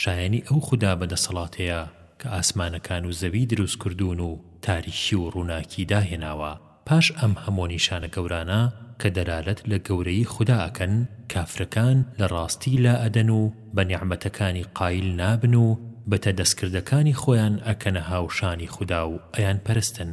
شایەنی ئەو خودا بە دەسەڵاتەیە کە ئاسمانەکان و زەوی دروست کردوون و تاریکی و ڕووناکی داهێناوە پاش ئەم هەمووە نیشانە گەورانە کە دەلالەت لە گەورەیی خودا ئەکەن کافرەکان لە ڕاستی لا ئەدەن و بە نیعمەتەکانی قایل نابن و بتە دەستکردەکانی خۆیان ئەکەنە هاوشانی خودا و ئەیانپەرستن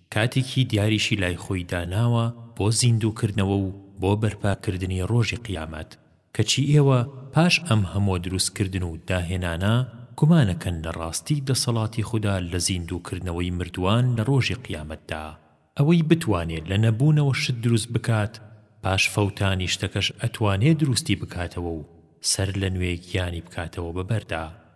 کاتێکی دیاریشی لای خۆی داناوە بۆ زیندوو کردنەوە و بۆ بەرپا کردنی ڕۆژی قیامەت، کەچی ئێوە پاش ئەم هەمووە دروست کردن و داهێنانە گومانەکەن لە ڕاستی دەسەڵاتی خودا لە زیندوو کردنەوەی مردووان لە ڕۆژی قیامەتدا ئەوەی بتوانێ لە نەبوونەوە شت دروست بکات پاش فەوتانی شتەکەش ئەتوانێ دروستی بکاتەوە و سەر لە نوێ گیانی بکاتەوە بە بەردا.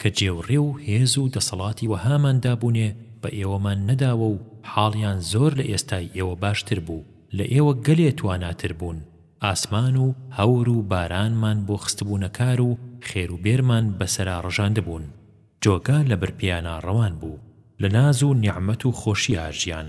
کە جێ و ڕێ و هێز و دەسەڵاتی وەهامان دابوونێ بە ئێوەمان نەداوە و حاڵیان زۆر لە ئێستای ئێوە باشتر بوو، لە ئێوە گەلێ تواناتر بوون، ئاسمان و هەور و بارانمان بۆ خستبوونە کار و خێر و بێرمان بە سەرا ڕژاندبوون، جۆگا لە بر پێیانا ڕەوان بوو، لە ناز و نیعمەت و خۆشیا ژیان.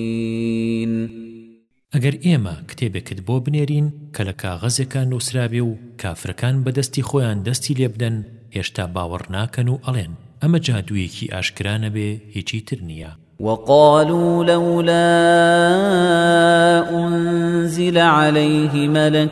الضالین. ئەگەر ئێمە کتێبێکت بۆ بنێرین کە لە کاغەزێکا نووسرابێ و کافرەکان بە دەستی خۆیان دەستی لێ بدەن هێشتا باوەڕ ناکەن و ئەڵێن ئەمە جادوویەکی ئاشکرا نەبێ هیچی تر نییە. وقالوا لولا أنزل عليه ملک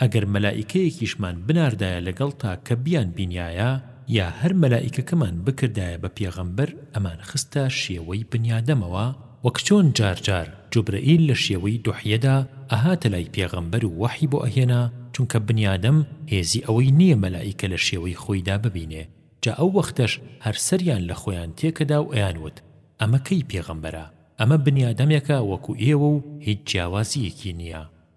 ئەگەر مەلائیکەیەکیشمان بناردایە لەگەڵتا کە بیانبینیایە، یا هەر مەلائیکەکەمان بکردایە بە پێغەمبەر ئەمانخستە شێوەی بنیادەمەوە، وەک چۆن جار جار جوبرەئیل لە شێوەی دحیەدا ئەهاتە لای پێغەمبەر و وەحی بۆ ئەهێنا، چونکە بنیادەم هێزی ئەوەی نیە مەلائیکە لە شێوەی خۆیدا ببینێ، جا ئەو وەختەش هەر سەریان لە خۆیان تێکەدا و ئەیانوت، ئەمە کەی پێغەمبەرە؟ ئەمە بنیادەمێکە وەکو ئێوە و هیچ جیاوازییەکی نیە.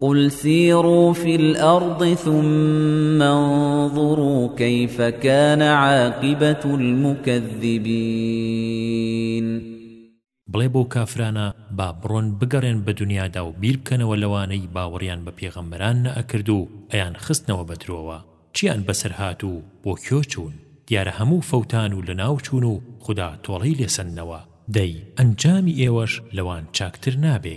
قل سيروا في الأرض ثم انظروا كيف كان عاقبة المكذبين بڵێ بەو کافرانە با بڕۆن بگەڕێن بە دونیادا و بیر بکەنەوە لەوانەی باوەڕیان بە پێغەمبەران نەئەکرد و ئەیان خستنەوە بە درۆوە چیان بەسەر هات و بۆ کوێ چوون دیارە هەموو فەوتان و لەناو چوون و خودا تۆڵەی لێ سەندنەوە دەی ئەنجامی ئێوەش لەوان چاکتر نابێ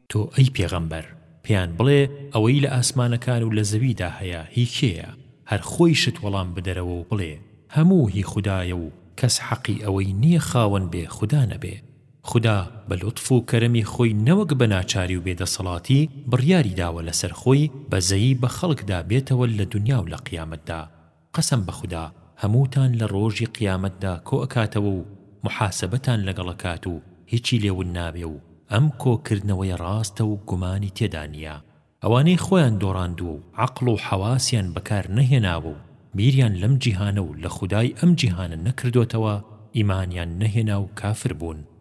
تۆ ئەی پێغەمبەر، پێیان بڵێ، ئەوەی لە ئاسمانەکان و لە زەویدا هەیە هی کێیە؟ هەر خۆیشت وەڵام بدەرەوە و بڵێ، هەموو هی خودایە و کەس حەقی ئەوەی نییە خاوەن بێ خودا نەبێ. خودا بە لوتف و کەرەمی خۆی نەوەک بە ناچاری و بێدەسەڵاتی بڕیاری داوە لەسەر خۆی بەزەیی بە خەڵکدا بێتەوە لە دونیا و لە قیامەتدا. قەسەم بە خودا هەمووتان لە ڕۆژی قیامەتدا کۆ ئەکاتەوە و موحاسەبەتان لەگەڵ ئەکات و هیچی لێ ون نابێ و ئەم کۆ کردنەوەیە ڕاستە و گومانی تێدا نیە ئەوانەی خۆیان دۆڕاندووە و عەقڵ و حەواسیان بەکار نەهێناوە و بیریان لەم جیهانە و لە خودای ئەم جیهانە نەکردۆتەوە ئیمانیان نەهێنا و کافر بوون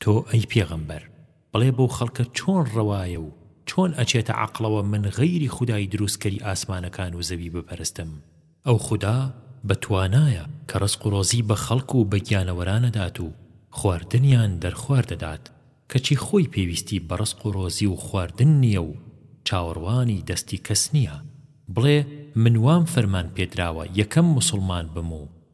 تۆ ئەی پێغەمبەر بڵێ بەو خەڵکە چۆن ڕەوایە و چۆن ئەچێتە عەقڵەوە من غەیری خودای دروستکەری ئاسمانەکان و زەوی بپەرستم ئەو خودا بە توانایە کە ڕزق و ڕۆزی بە خەڵک و بە گیانەوەران ئەدات و خواردنیان دەرخوارد دەدات کەچی خۆی پێویستی بە ڕزق و ڕۆزی و خواردن نییە و چاوەڕوانی دەستی کەس نییە بڵێ من وام فەرمان پێدراوە یەکەم موسڵمان بم و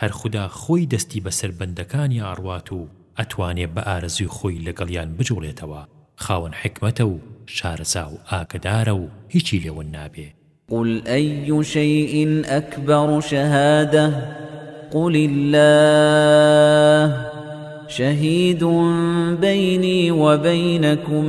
هەر خودا خۆی دەستی بەسەر بەندەکانی ئەڕوات و ئەتوانێ بە ئارەزوی خۆی لەگەڵیان بجوڵێتەوە، خاوەن حیکمەتە و شارەزا و ئاگەدارە و هیچی لێ ون نابێ. قل ئەی شەیئ ئەکبەڕ شەهادە، قل اللە، شەهیدون بەینی وەبەینەکم،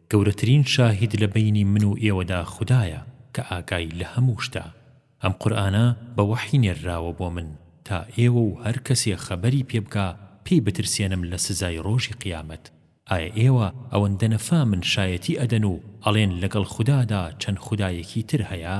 گەورەترین شاهید لە بەینی من و ئێوەدا خودایە کە ئاگای لە هەموو شتە. ئەم قورئانە بە وەحی نێرراوە بۆ من تا ئێوە و هەر کەسێ خەبەری پێ بکا پێی بترسێنم لە سزای ڕۆژی قیامەت. ئایا ئێوە ئەوەندە نەفامن شایەتی ئەدەن و ئەڵێن لەگەڵ خودادا چەند خودایەکی تر هەیە؟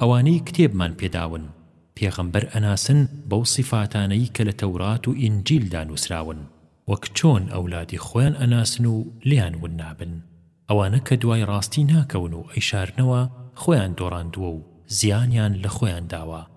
ئەوانەی کتێبمان پێداون پێغەمبەر ئەناسن بەو سیفاتانەی کە لە تەورات و ئینجیلدا نوسراون وەک چۆن ئەولادی خۆیان ئەناسن و لێیان ون نابن ئەوانە کە دوای ڕاستی ناکەون و ئەیشارنەوە خۆیان دۆڕاندووە و زیانیان لە خۆیان داوە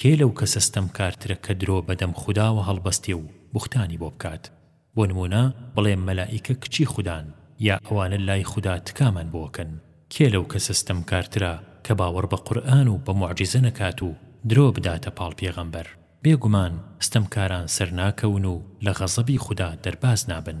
کێ لەو کەسە ستەمکارترە کە درۆ بە دەم خوداوە هەڵبەستێ و بوختانی بۆ بکات؟ بۆ نموونە بڵێ مەلائیکە کچی خودان، یا ئەوانە لای خودا تکامان بۆ ئەکەن. کێ لەو کەسە ستەمکارترە کە باوەڕ بە قورئان و بە موعجیزە نەکات و درۆ بداتە پاڵ پێغەمبەر؟ بێگومان ستەمکاران سەرناکەون و لە غەزەبی خودا دەرباز نابن.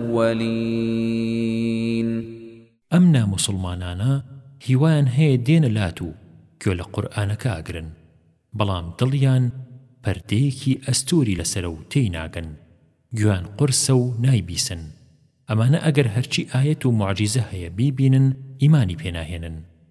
الأولین ئەم نا موسڵمانانە هیوایان هەیە دێنە لات و گوێ لە قورئانەکە ئەگرن بەڵام دڵیان پەردەیەکی ئەستوری لەسەرە و تێی ناگەن گوێیان قورسە و نایبیسن ئەمانە ئەگەر هەرچی ئایەت و موعجیزە هەیە بیبینن ئیمانی پێ ناهێنن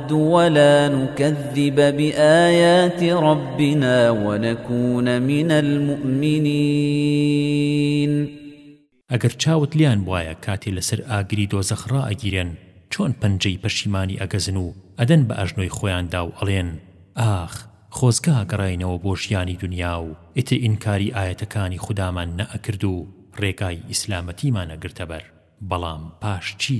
نُرَدُّ وَلَا نُكَذِّبَ بِآيَاتِ رَبِّنَا وَنَكُونَ مِنَ الْمُؤْمِنِينَ ئەگەر چاوت لێیان بوایە کاتێ لەسەر ئاگری دۆزەخ ڕائەگیرێن چۆن پەنجەی پەشیمانی ئەگەزن و ئەدەن بە ئەژنۆی خۆیاندا و ئەڵێن ئاخ خۆزگا گەڕاینەوە بۆ ژیانی دونیا و ئیتر ئینکاری ئایەتەکانی خودامان نەئەکرد و ڕێگای ئیسلامەتیمان ئەگرتە بەر بەڵام پاش چی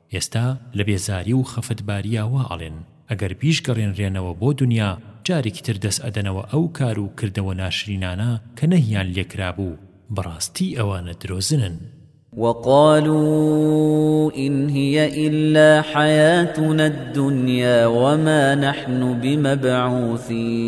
ئێستا لە بێزاری و خەفەتباریا وا ئەڵێن ئەگەر بیشگەڕێنرێنەوە بۆ دونیا جارێکی تر دەس ئەدەنەوە ئەو کار و کردەوە ناشرینانە کە نەهیان لێ کرابوو، بەڕاستی ئەوانە درۆزنن. وقالوا إن هي إلا حياتنا الدنيا وما نحن بمبعوثين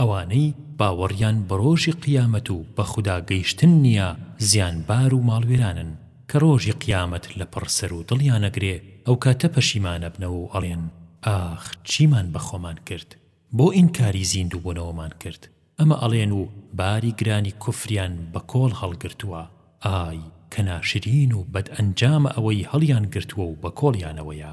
ئەوانەی باوەڕیان بە ڕۆژی قیامەت و بە خودا گەیشتن نیە زیانبار و ماڵوێرانن کە ڕۆژی قیامەت لەپڕ سەر و دڵیان ئەگرێ ئەوکاتە پەشیمان ئەبنەوە و ئەڵێن ئاخ چیمان بە خۆمان کرد بۆ ئینکاری زیندووبوونەوەمان کرد ئەمە ئەڵێن و باری گرانی کوفریان بە کۆڵ هەڵگرتووە ئای کە ناشرین و بەدئەنجامە ئەوەی هەڵیان گرتووە و بە کۆڵیانەوەیە.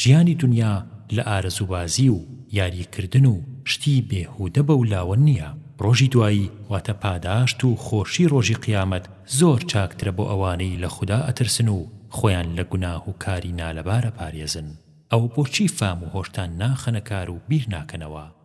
ژیانی دونیا لە ئارەزووبازی و یاریکردن و شتی بێهوودە بەولاوە نییە، ڕۆژی دوایی واتە پاداشت و خۆشی ڕۆژی قیامەت زۆر چاکترە بۆ ئەوانەی لە خودا ئەترسن و خۆیان لە گوناه و کاری نالەبار ئەپارێزن، ئەوە بۆچی فام و هۆشتان ناخەنە کار و بیرناکەنەوە؟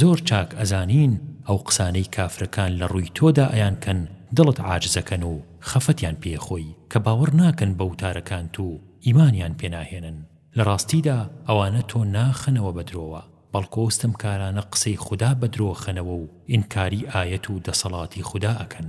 زۆر چاک ئەزانین ئەو قسانەی کافرەکان لە ڕووی تۆدا ئەیان کەن دڵت عاجزەکەن و خەفەتیان پێ خۆی کە باوەڕ ناکەن بە وتارەکانت و ئیمانیان پێ ناهێنن لە ڕاستیدا ئەوانە تۆ ناخەنەوە بە درۆوە بەڵکۆ ستەمکارانە قسەی خودا بە درۆ خەنەوە و ئینکاری ئایەت و دەسەڵاتی خودا ئەکەن.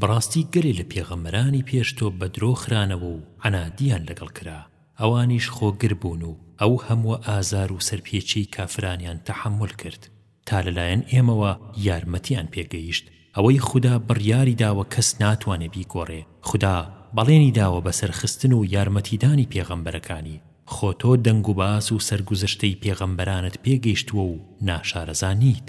بەڕاستی گەلێ لە پێغەمبەرانی پێش تۆ بە درۆ خرانەوە و عەنادیان لەگەڵ کرا، ئەوانیش خۆگر بوون و ئەو هەمووە ئازار و سەرپێچیەی کافرانیان تەحەمول کرد، تا لەلایەن ئێمەوە یارمەتیان پێ گەیشت، ئەوەی خودا بڕیاری داوە کەس ناتوانێ بیگۆڕێ، خودا بەڵێنی داوە بە سەرخستن و یارمەتیدانی پێغەمبەرەکانی، خۆ تۆ دەنگوباس و سەرگوزشتەی پێغەمبەرانت پێ گەیشتووە و ناشارەزا نیت.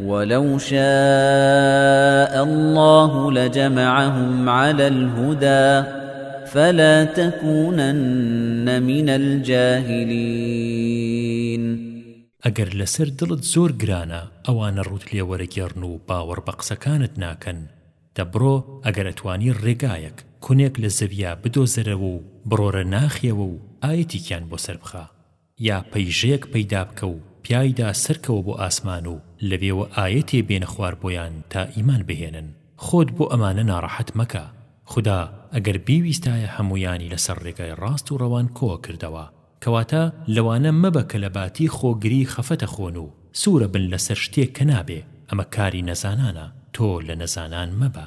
ولو شاء الله لجمعهم على الهدى فلا تكونن من الجاهلين ئەگەر لەسەر دڵت زۆر گرانە ئەوانە ڕووت لێ وەرەگێڕن و باوەڕ بە قسەکانت ناکەن دە بڕۆ ئەگەر ئەتوانی ڕێگایەک کونێک لە زەویا بدۆزەرەوە و بڕۆرە ناخیەوە و ئایەتیکیان بۆ سەربخە یا پەیژەیەک پەیدا بکە و پیایدا سەرکەوە بۆ ئاسمان و لەوێوە ئایەتێ بێنە خوار بۆیان تا ئیمان بهێنن خۆت بۆ ئەمانە ناڕەحەت مەکە خودا ئەگەر بیویستایە هەموویانی لەسەر ڕێگای ڕاست و ڕەوان کۆەکردەوە کەواتە لەوانە مەبە کە لەباتی خۆگری خەفەت ئەخۆن و سورە بن لەسەر شتێک کە نابێ ئەمە کاری نەزانانە تۆ لە نەزانان مەبە.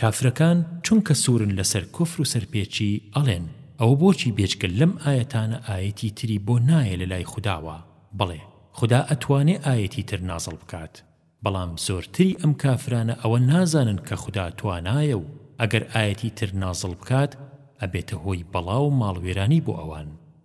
کافرەکان چونکە سورن لەسەر کوفر و سەرپێچی ئەڵێن، ئەوە بۆچی بێجگە لەم ئایەتانە ئایەتی تری بۆ نایە لەلای خوداوە، بەڵێ خودا ئەتوانێ ئایەتی تر نازڵ بکات، بەڵام زۆرتری ئەم کافرانە ئەوە نازانن کە خودا توانایە و ئەگەر ئایەتی تر نازڵ بکات ئەبێتە هۆی بەڵا و ماڵوێرانی بۆ ئەوان.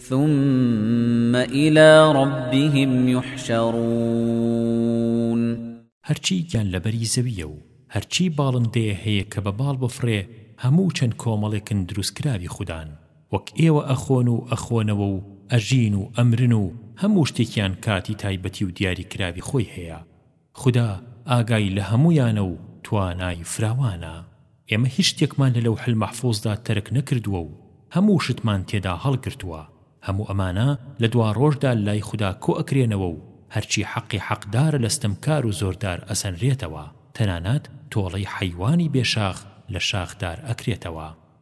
ثم إلى ربهم يحشرون هەرچی گیانلەبەری زەوییە و هەرچی باڵندەیە هەیە کە بە باڵ بفڕێ هەموو چەند کۆمەڵێکن دروستکراوی خودان وەک ئێوە ئەخۆن و ئەخۆنەوە و ئەژین و ئەمرن و هەموو شتێکیان کاتی تایبەتی و دیاریکراوی خۆی هەیە خودا ئاگای لە هەموویانە و توانای فراوانە. ئێمە هیچ شتێکمان لە لەوح المحفوظدا تەرک نەکردووە و هەموو شتمان تێدا هەڵگرتووە. هەموو ئەمانە لە دواڕۆژدا لای خودا کۆئەکرێنەوە و هەرچی حەقی حەقدارە لە ستەمکار و زۆردار ئەسەنرێتەوە، تەنانەت تۆڵەی حەیوانی بێ شاخ لە شاخدار ئەکرێتەوە.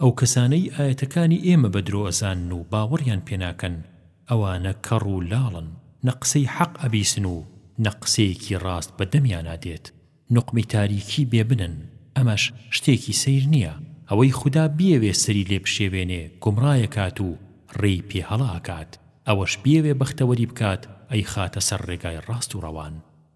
ئەو کەسانەی ئایەتەکانی ئێمە بە درۆ ئەزانن و باوەڕیان پێ ناکەن ئەوانە کەڕ و لاڵن نە قسەی حەق ئەبیسن و نە قسەیەکی ڕاست بە دەمیانا دێت نوقمی تاریکی بێ بنن ئەمەش شتێکی سەیر نییە ئەوەی خودا بیەوێ سەری لێ بشێوێنێ گومڕایەکات و ڕێی پێ هەڵە ئەکات ئەوەش بیەوێ بەختەوەری بکات ئەیخاتە سەر ڕێگای ڕاست و ڕەوان.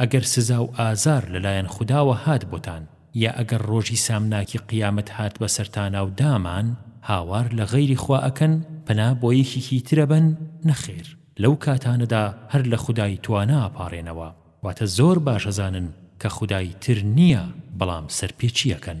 ئەگەر سزا و ئازار لە لایەن خوداوە هات بۆتان، یا ئەگەر ڕۆژی سامناکی قیامەت هات بەسەرتانا و دامان، هاوار لە غەیری خوا ئەکەن، پەنا بۆ یەکێکی تر ئەبەن، نەخێر، لەو کاتانەدا هەر لە خودای توانا ئەپاڕێنەوە، واتە زۆر باش ئەزانن کە خودای تر نییە، بەڵام سەرپێچی ئەکەن.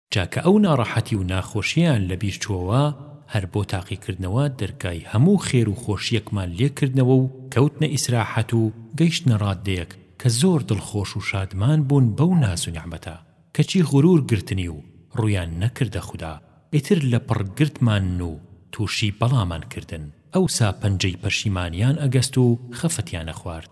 جا کە ئەو ناڕەحەتی و ناخۆشیەیان لە بیر چووەوە هەر بۆ تاقیکردنەوە دەرگای هەموو خێر و خۆشیەکمان لێ کردنەوە و کەوتنە ئیسراحەت و گەیشتنە ڕاددەیەک کە زۆر دڵخۆش و شادمان بوون بەو ناز و نیعمەتە کەچی غرور گرتنی و ڕوویان نەکردە خودا ئیتر لە پڕ گرتمانن و تووشی بەڵامان کردن ئەوسا پەنجەی پەشیمانیان ئەگەست و خەفەتیان ئەخوارد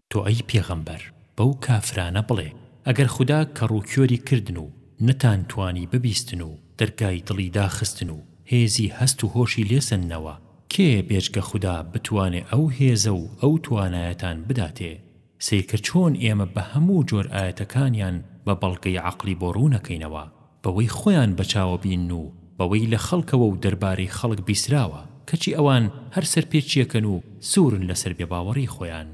تۆ ئەی پێغەمبەر بەو کافرانە بڵێ، ئەگەر خودا کەڕ و کۆری کردن و نەتانتوانی ببیستن و دەرگای دڵی داخستن و هێزی هەست و هۆشی لێ سەندنەوە، کێیە بێجگە خودا بتوانێ ئەو هێزە و ئەو توانایەتان بداتێ؟ سەیرکە چۆن ئێمە بە هەموو جۆر ئایەتەکانیان بە بەڵگەی عەقڵی بۆ ڕوونەکەینەوە. بەوەی خۆیان بەچاوە بینن و بەوەی لە خەڵکەوە و دەربارەی خەڵک بیسراوە، کەچی ئەوان هەر سەرپێچیەکەن و سوورن لەسەر بێباوەڕی خۆیان.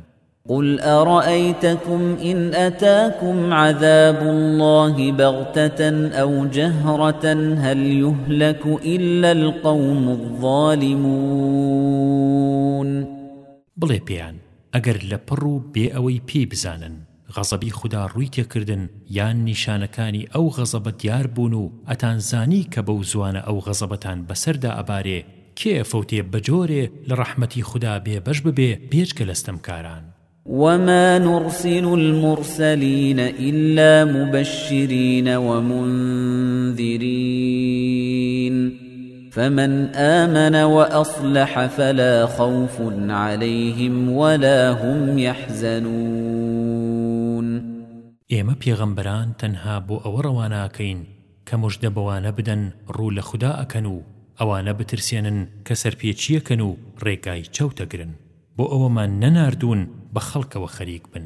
قل أرأيتكم إن أتاكم عذاب الله بغتة أو جهرة هل يهلك إلا القوم الظالمون بڵێ پێیان، ئەگەر لەپڕ و بێ ئەوەی پێی بزانن، غەزەبی خودا ڕووی تێکردن یان نیشانەکانی ئەو غەزەبە دیار بوون و ئەتانزانی کە بەو زوانە ئەو غەزەبەتان بەسەردا ئەبارێ، کێ ئەفەوتێ بەجۆرێ لە ڕەحمەتی خودا بێبەش ببێ بێجگە لە ستەمکاران. وما نرسل المرسلین الا مبشرین ومنذرین فمن آمن وأصلح فلا خوف عليهم ولا هم يحزنون ئێمە پێغەمبەران تەنها بۆ ئەوە ڕەوانە ئەکەین کە مژدە بەوانە بدەن ڕوو لە خودا ئەکەن و ئەوانە بترسێنن کە سەرپێچییەکەن و ڕێگای چەوتەگرن بۆ ئەوەمان نەناردوون بە خەڵکەوە خەریک بن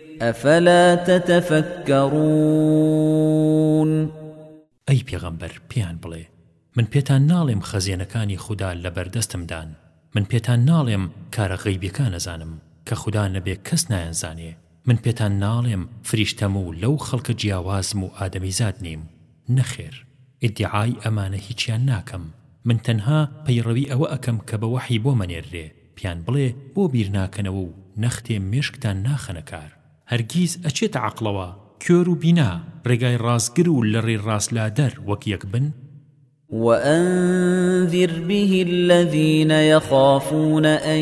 افلا تتفکرون ئەی پێغەمبەر پێیان بڵێ، من پێتان ناڵێم خەزێنەکانی خودا لەبەردەستمدان، من پێتان ناڵێم کارە غەیبیەکان ئەزانم کە خودا نەبێ کەس نایانزانێ، من پێتان ناڵێم فریشتەم و لەو خەڵکە جیاوازم و ئادەمیزاد نیم، نەخێر ئیدعای ئەمانە هیچیان ناکەم من تەنها پەیڕەوی ئەوە ئەکەم کە بە وەحی بۆمە نێررێ پیان بڵێ بۆ بیر ناکەنەوە و نەختێ مێشکتان ناخەنە کار هەرگیز ئەچێتە عەقڵەوە کۆر و بینا ڕێگای ڕاستگر و لە ڕێی ڕاست لادەر وەک یەک بن؟ وأنذر به الذين يخافون أن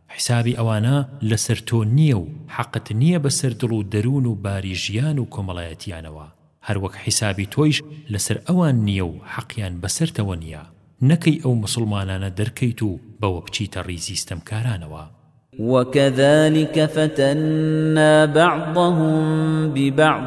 حیسابی ئەوانە لەسەر تۆ نییە و حەقت نییە بەسەر دڵ و دەروون و باری ژیان و کۆمەڵایەتییانەوە، هەروەک حیسابی تۆیش لەسەر ئەوان نییە و حەقیان بەسەرتەوە نییە نەکەی ئەو موسڵمانانە دەرکەیت و بەوە بچیتە ڕیزی ستەمکارانەوە. وَکَذَلِکَ فَتَنَّا بَعْضَهُم بِبَعْضٍ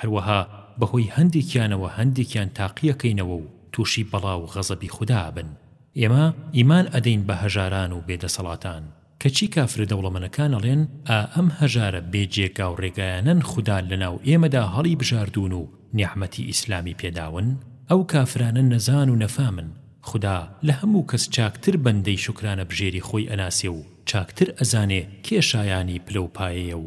هەروەها بەهۆی هەندێکیانەوە هەندێکیان تاقیەکەینەوە و توشی بەڵا و غەزەبی خودا ئەبن ئێمە ئیمان ئەدەین بە هەژاران و بێ دەسەڵاتان کەچی کافرە دەوڵەمەنەکان ئەڵێن ئا ئەم هەژارە بێ جێگا و ڕێگایانەن خودا لەناو ئێمەدا هەڵی بژاردوون و نیعمەتی ئیسلامی پێداون ئەو کافرانە نەزان و نەفامن خودا لە هەموو کەس چاکتر بەندەی شوکرانە بژێری خۆی ئەناسێ و چاکتر ئەزانێ کێ شایانی پلە و پایەیە و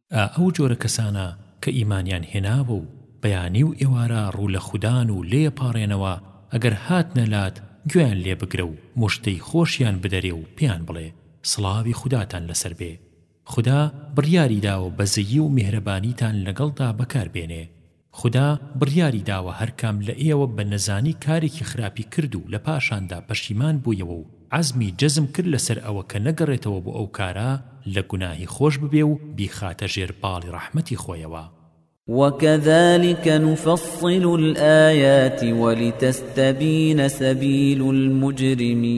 ئا ئەو جۆرە کەسانە کە ئیمانیان هێناوە و بەیانی و ئێوارە ڕوو لە خودان و لێیەپاڕێنەوە ئەگەر هاتنە لات گوێیان لێ بگرە و موژدەی خۆشیان بدەرێ و پێیان بڵێ سڵاوی خوداتان لەسەر بێ خودا بڕیاری داوە بەزەیی و میهرەبانیتان لەگەڵدا بەکار بێنێ خودا بڕیاری داوە هەرکام لە ئێوە بە نەزانی کارێکی خراپی کرد و لە پاشاندا پەشیمان بوویەوە و عەزمی جەزم کرد لەسەر ئەوە کە نەگەڕێتەوە بۆ ئەو کارە لە گوناهی خۆش ببێ و بیخاتە ژێر باڵی ڕەحمەتی خۆیەوە. وَکَذَلِکَ نُفَصِّلُ الْآیَاتِ وَلِتَسْتَبِینَ سَبِیلُ الْمُجْرِمِینَ.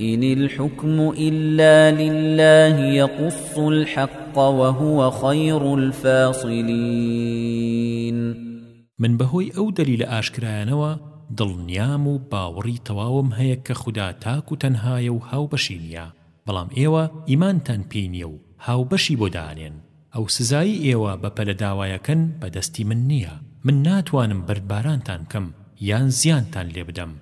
إن الحكم إلا لله يقص الحق وهو خير الفاصلين من بەهۆی ئەو دەلیلە ئاشکرایانەوە دڵنیام و باوەڕی تەواوم هەیە کە خودا تاک و تەنهایە و هاوبەشی نییە بەڵام ئێوە ئیمانتان پێی نییە و هاوبەشی بۆ دانێن ئەو سزایی ئێوە بە پەلە داوایەکەن بەدەستی من نییە من ناتوانم بەردبارانتان بکەم یان زیانتان لێ بدەم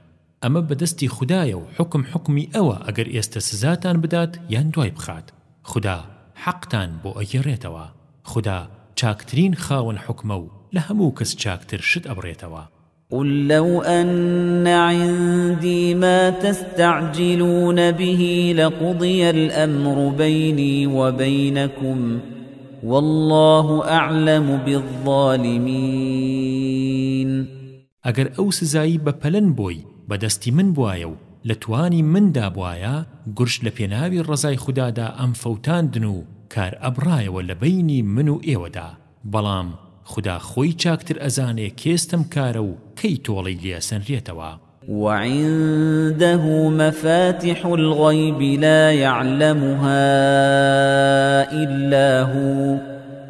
ئەمە بە دەستی خودایە و حوکم حوکمی ئەوە ئەگەر ئێستە سزاتان بدات یان دوای بخات خودا حەقتان بۆ ئەگێڕێتەوە خودا چاکترین خاوەن حوکمە و لە هەموو کەس چاکتر شت ئەبڕێتەوە. قل لو أن عندي ما تستعجلون به لقضي الأمر بيني وبينكم والله أعلم بالظالمين ئەگەر ئەو سزایی بە پەلەن بۆی بە دەستی من بوایە و لە توانی من دا بوایە گرچ لە پێناوی ڕەزای خودادا ئەمفەوتاندن و کار ئەبڕایەوە لە بەینی من و ئێوەدا بەڵام خودا خۆی چاکتر ئەزانێ کێ ستەمکارە و کەی تۆڵەی لێ ئەسەنرێتەوە. وعنده مفاتح الغیب لا یعلمها الا هو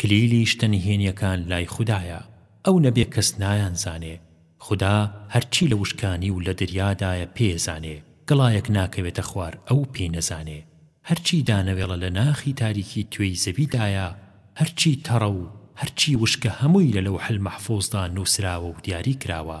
کلیلی شتە نهێنیەکان لای خودایە ئەو نەبێ کەس نایان زانێ خودا هەرچی لە وشکانی و لە دریادایە پێیەزانێ گڵایەک ناکەوێتە خوار ئەو پێی نەزانێ هەرچی دانەوێڵە لە ناخی تاریکی توێی زەوی دایە هەرچی تەڕە و هەرچی وشکە هەمووی لە لەوحل مەحفوزدا نوسراوە و دیاری کراوە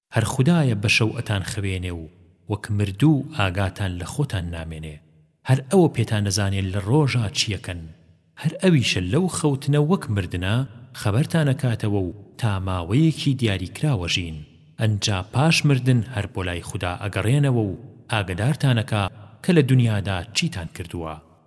هەر خودایە بەشەو ئەتانخەوێنێ و وەک مردوو ئاگاتان لە خۆتان نامێنێ، هەر ئەوە پێتان ئەزانێ لە ڕۆژا چی ئەکەن، هەر ئەویشە لەو خەوتنە وەک مردنە خەبەرتان ئەکاتەوە و تا ماوەیەکی دیاریکراوە ژین، ئەنجا پاش مردن هەر بۆ لای خودا ئەگەڕێنەوە و ئاگەدارتان ئەکا کە لە دونیادا چیتان کردووە.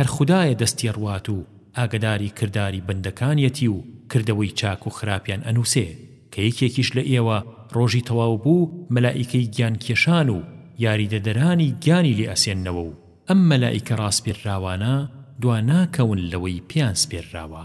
هەر خودایە دەستیڕوات و ئاگەداری کرداری بەندەکانیەتی و کردەوەی چاک و خراپیان ئەنوسێ کە یەکێکیش لە ئێوە ڕۆژی تەواو بوو مەلائیکەی گیان کێشان و یاریدەدەرانی گیانی لێ ئەسێننەوە و ئەم مەلائیکە ڕاسپێرراوانە دوا ناکەون لەوەی پێیان سپێرراوە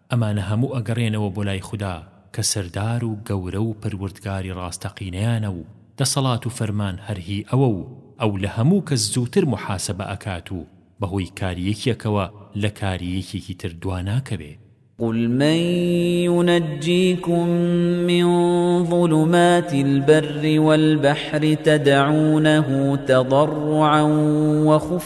ئەمانە هەموو ئەگەڕێنەوە بۆ لای خودا کە سەردار و گەورە و پەروردگاری ڕاستەقینەیانە و دەسەڵات و فەرمان هەر هی ئەوە و ئەو لە هەموو کەس زووتر موحاسەبە ئەکات و بەهۆی کاری یەکێکەوە لە کاری یەکێکی تر دوا ناکەوێ. قل من ينجيكم من ظلمات البر والبحر تدعونه تضرعا وخفية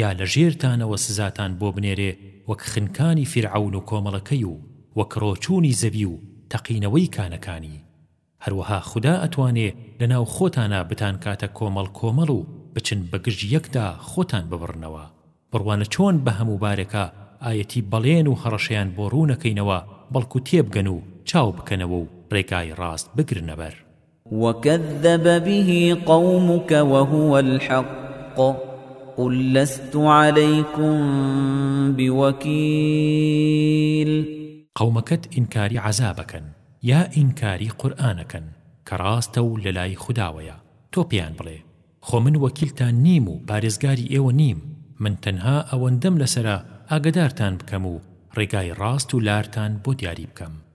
یا لە ژێرتانەوە سزاتان بۆ بنێرێ وەک خنکانی فیرعەون و کۆمەڵەکەی و وەک ڕۆچوونی زەوی و تەقینەوەی کانەکانی. هەروەها خودا ئەتوانێ لە ناو خۆتانا بتانکاتە کۆمەڵ کۆمەڵ و بچن بە گژ یەکدا خۆتان ببڕنەوە. بڕوانە چۆن بە هەموو بارێکا ئایەتی بەڵێن و هەڕەشەیان بۆ ڕوونەکەینەوە بەڵکو تێبگەن و چاو بکەنەوە و ڕێگای ڕاست بگرنەبەر. وکذب به قومک وهو الحق قل لست علیکم بوکیل قەومەکەت ئینکاری عەزابەکەن یا ئینکاری قورئانەکەن کە ڕاستە و لەلای خوداوەیە تۆ پێیان بڵێ خۆ من وەکیلتان نیم و پارێزگاری ئێوە نیم من تەنها ئەوەندەم لەسەرە ئاگەدارتان بکەم و ڕێگای ڕاست و لارتان بۆ دیاری بکەم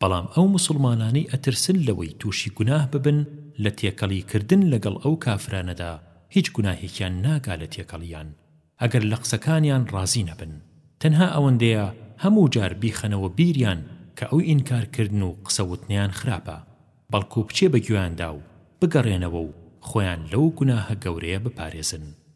بەڵام ئەو موسڵمانانەی ئەترسن لەوەی توشی گوناه ببن لە تێکەڵی کردن لەگەڵ ئەو کافرانەدا هیچ گوناهێکیان ناگا لە تێکەڵیان ئەگەر لە قسەکانیان ڕازی نەبن تەنها ئەوەندەیە هەموو جار بیخەنەوە بیریان کە ئەو ئینکار کردن و قسە وتنەیان خراپە بەڵکو بچێ بە گوێیاندا و بگەڕێنەوە و خۆیان لەو گوناهە گەورەیە بپارێزن.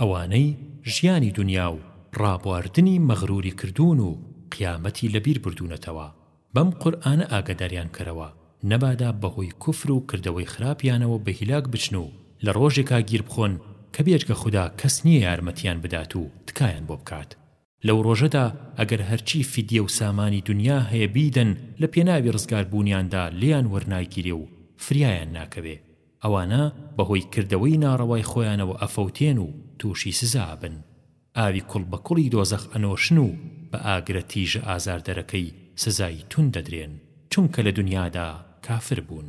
ئەوانەی ژیانی دونیا و ڕابواردنی مەغروری کردوون و قیامەتی لەبیر بردوونەتەوە بەم قورئانە ئاگەداریان کەرەوە نەبادا بەهۆی کوفر و کردەوەی خراپیانەوە بەهیلاک بچن و لە ڕۆژێکا گیر بخۆن کە بێجگە خودا کەس نیە یارمەتیان بدات و تکایان بۆ بکات لەو ڕۆژەدا ئەگەر هەرچی فدیە و سامانی دنیا هەیە بیدەن لە پێناوی ڕزگار بوونیاندا لێیان وەرناگیرێ و فریایان ناکەوێ ئەوانە بە هۆی کردەوەی ناڕەوای خۆیانەوە ئەفەوتێن و تووشی سزا ئەبن ئاوی کوڵ بە کوڵی دۆزەخ ئەنۆشن و بە ئاگرە تیژە ئازاردەرەکەی سزای توند دەدرێن چونکە لە دنیادا کافر بوون.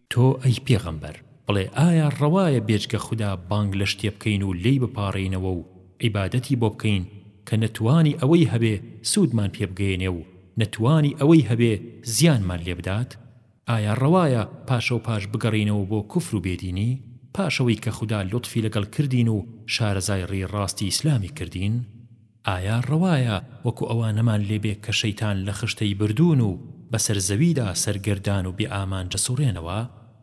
تۆ ئەی پێغەمبەر، بڵێ ئایا ڕەوایە بێجگە خودا بانگ لە شتێ بکەین و لێی بپاڕێینەوە و عیبادەتی بۆ بکەین کە نەتوانی ئەوەی هەبێ سوودمان پێ بگەیەنێ و نەتوانی ئەوەی هەبێ زیانمان لێ بدات؟ ئایا ڕەوایە پاشەوپاش بگەڕێینەوە بۆ کوفر و بێدینی پاشئەوەی کە خودا لوتفی لەگەڵ کردین و شارەزای ڕێی ڕاستی ئیسلامی کردین؟ ئایا ڕەوایە وەکو ئەوانەمان لێ بێ کە شەیتان لە خشتەی بردوون و بەسەر زەویدا سەرگەردان و بێ ئامانج ئەسوڕێنەوە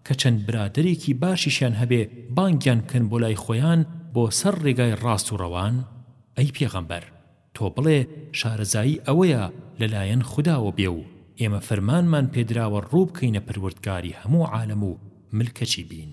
کە چەند برادەرێکی باشیشیان هەبێ بانگیان بکەن بۆ لای خۆیان بۆ سەر ڕێگای ڕاست و ڕەوان؟ ئەی پێغەمبەر! تۆ بڵێ شارەزایی ئەوەیە لە لایەن خوداوە بێ و ئێمە فەرمانمان پێدراوە ڕوو بکەینە پەروەردگاری هەموو عالەم و ملکەچی بین.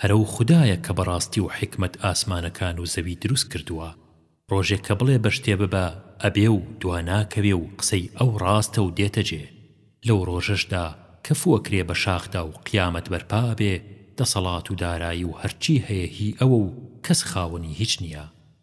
هەر ئەو خودایە کە بە ڕاستی و حیکمەت ئاسمانەکان و زەوی دروست کردووە، ڕۆژێک کە بڵێ بە شتێ ببە ئەبێ و دوا ناکەوێ و قسەی ئەو ڕاستە و دێتە جێ، لەو ڕۆژەشدا کە فو ئەکرێ بە شاخدا و قیامەت بەرپا ئەبێ، دەسەڵات و دارایی و هەرچی هەیە هی ئەوە و کەس خاوەنی هیچ نییە.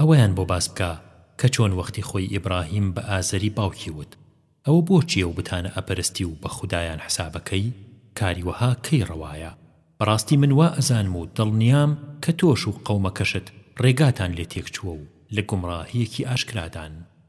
ئەوەیان بۆ باس بکە کە چۆن وەختی خۆی ئیبراهیم بە ئازەری باوکی وت ئەوە بۆچیە و بتانە ئەپەرستی و بە خودایان حسابەکەی کاری وەها کەی ڕەوایە بەڕاستی من وا ئەزانم و دڵنیام کە تۆش و قەومەکەشت ڕێگاتان لێ تێک چووە و لە گومڕاهیەکی ئاشکرادان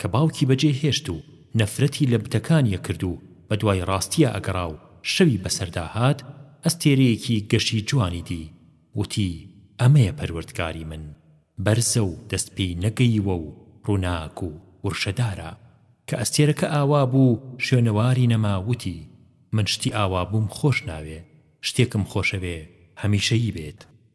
کە باوکی بەجێ هێشت و نەفرەتی لە بتەکانی ئەکرد و بەدوای ڕاستیا ئەگەڕا و شەوی بەسەردا هات، ئەستێرەیەکی گەشی جوانی دی، وتی، ئەمەیە پەروەردگاری من، بەرزە و دەست پێی نەگەیوە و ڕووناک و ورشەدارە. کە ئەستێرەکە ئاوا بوو شوێنەواری نەما وتی، من شتی ئاوا بووم خۆش ناوێ، شتێکم خۆشەوێ هەمیشەیی بێت.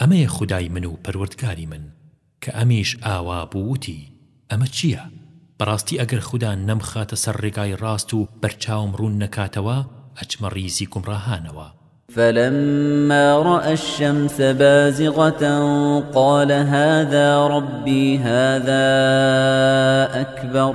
ئەمەیە خودای من و پەروەردگاری من کە ئەمیش ئاوا بوو وتی ئەمە چییە بەڕاستی ئەگەر خودا نەمخاتە سەر ڕێگای ڕاست و بەرچاوم ڕوون نەکاتەوە ئەچمە ڕیزی گومڕاهانەوە. فلما رأى الشمس بازغة قال هذا ربي هذا أكبر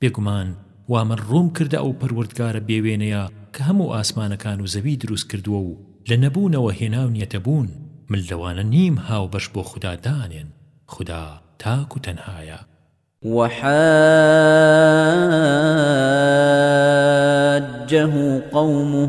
بێگومان وا من ڕووم کردە ئەو پەروەردگارە بێوێنەیە کە هەموو ئاسمانەکان و زەوی دروست کردووە و لە نەبوونەوە هێناونیەتە بوون، من لەوانە نیم هاوبەش بۆ خودا دانێن، خودا تاک و تەنهایە. وحاجه قومه،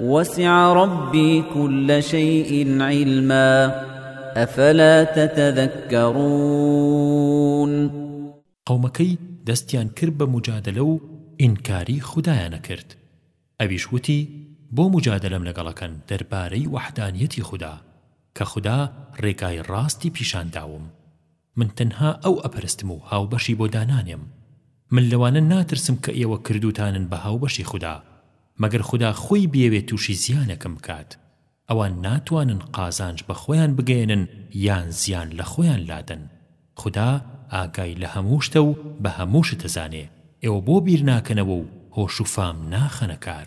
وسع ربي كل شيء علما أفلا تتذكرون قەومەکەی دەستیان کرد بە موجادەلە و ئینکاری خودایانە کرد ئەویش وتی بۆ موجادەلەم لەگەڵەکەن دەربارەی وەحدانیەتی خودا کە خودا ڕێگای ڕاستی پیشان داوم من تەنها ئەو ئەپەرستم و هاوبەشی بۆ دانانێم من لەوانە ناترسم کە ئێوە کردووتانن بە هاوبەشی خودا مەگەر خودا خۆی بیەوێت تووشی زیانێکم بکات ئەوان ناتوانن قازانج بە خۆیان بگەیەنن یان زیان لە خۆیان لادەن خودا ئاگای لە هەموو شتە و بە هەموو شت دەزانێ ئێوە بۆ بیر ناکەنەوە و هۆش و فام ناخەنە کار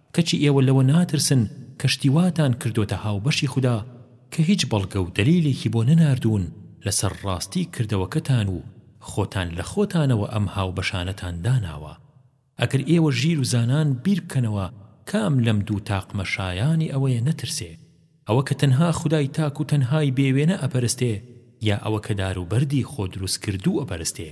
کەچی ئێوە لەوە ناترسن کە شتی واتان کردۆتە هاوبەشی خودا کە هیچ بەڵگە و دەلیلێکی بۆ نەناردوون لەسەر ڕاستی کردەوەکەتان و خۆتان لە خۆتانەوە ئەم هاوبەشانەتان داناوە ئەگەر ئێوە ژیر و زانان بیر بکەنەوە کام لەم دوو تاقمە شایانی ئەوەیە نەترسێ ئەوە کە تەنها خودای تاک و تەنهای بێ وێنە ئەپەرستێ یا ئەوە کە دار و بەردی خۆ دروست کردوو ئەپەرستێ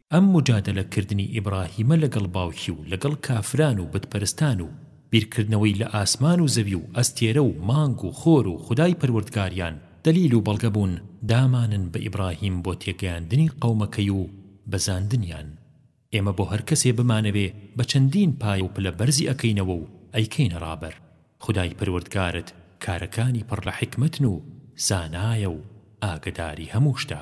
ئەم موجادەلە کردنی ئیبراهیمە لەگەڵ باوکی و لەگەڵ کافران و بتپەرستان و بیرکردنەوەی لە ئاسمان و زەوی و ئەستێرە و مانگ و خۆر و خودای پەروەردگاریان دەلیل و بەڵگە بوون دامانن بە ئیبراهیم بۆ تێگەیاندنی قەومەکەی و بەزاندنیان ئێمە بۆ هەر کەسێ بمانەوێ بە چەندین پایە و پلە بەرزی ئەکەینەوە و ئەیکەینە ڕابەر خودای پەروەردگارت کارەکانی پڕ لە حیکمەتن و زانایە و ئاگەداری هەموو شتە.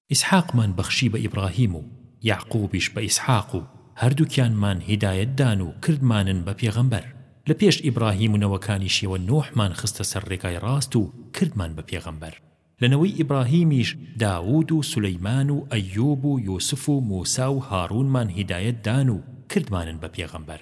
ئیسحاقمان بەخشی بە ئیبڕاهیم و یەعقووبیش بە ئیسحاق و هەردووکیانمان هیدایەت دان و کردمانن بە پێغەمبەر، لە پێش ئیبڕاهیم و نەوەکانیشیەوە نووحمان خستە سەر ڕێگای ڕاست و کردمان بە پێغەمبەر، لە نەوەی ئیبڕاهیمیش داوود و سولەیمان و ئەیووب و یووسف و مووسا و هاڕوونمان هیدایەت دان و کردمانن بە پێغەمبەر.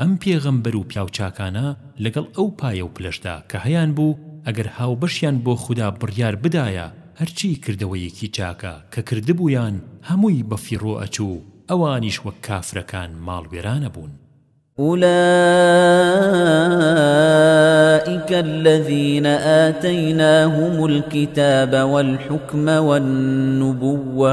ئەم پێغەمبەر و پیاو چاکانە لەگەڵ ئەو پایە و پلەشدا کە هەیانبوو ئەگەر هاوبەشیان بۆ خودا بڕیار بدایە هەرچی کردەوەیەکی چاکە کە کردبوویان هەمووی بە فیڕۆ ئەچوو ئەوانیش وەک کافرەکان ماڵوێران ئەبوون. أولئک الذین آتیناهم الکتاب والحکم والنبوة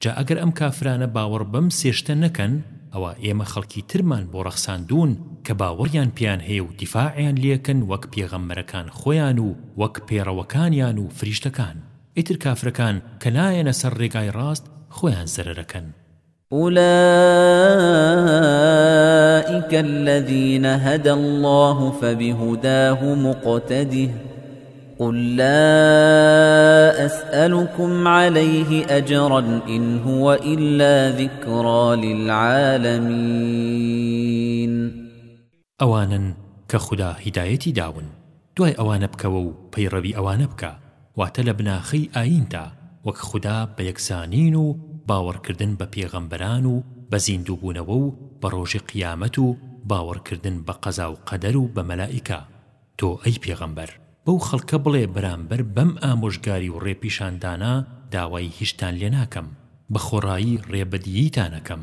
جا ئەگەر ئەم کافرانە باوەڕ بەم سێ شتە نەکەن ئەوا ئێمە خەڵکی ترمان بۆ ڕەخساندوون کە باوەڕیان پێیان هەیە و دیفاعیان لێکەن وەک پێغەمبەرەکان خۆیان و وەک پێڕەوەکانیان و فریشتەکان ئیتر کافرەکان کە نایەنە سەر ڕێگای ڕاست خۆیان زەرەرەکەن. أولئک الذین هدی اللە فبهداه مقتده قل لا اسألكم عليه اجرا ان هو الا ذکری للعالمین ئەوانەن کە خودا هیدایەتی داون دوای ئەوانە بکەوە و پەیڕەوی ئەوانە بکە واتە لە بناخەی ئاییندا وەک خودا بە یەکزانین و باوەڕکردن بە پێغەمبەران و بە زیندووبوونەوە و بە ڕۆژی قیامەت و باوەڕکردن بە قەزا و قەدەر و بە مەلائیکە تۆ ئەی پێغەمبەر بەو خەڵکە بڵێ بەرامبەر بەم ئامۆژگاری و ڕێپیشاندانە داوای هیچتان لێ ناکەم، بە خۆڕایی ڕێبەدییتان ئەکەم.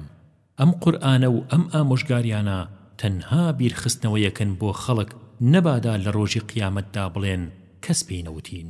ئەم قورئانە و ئەم ئامۆژگاریانە تەنها بیرخستنەوەیەکن بۆ خەڵک نەبادا لە ڕۆژی قیامەتدا بڵێن کەس پێی نەوتین.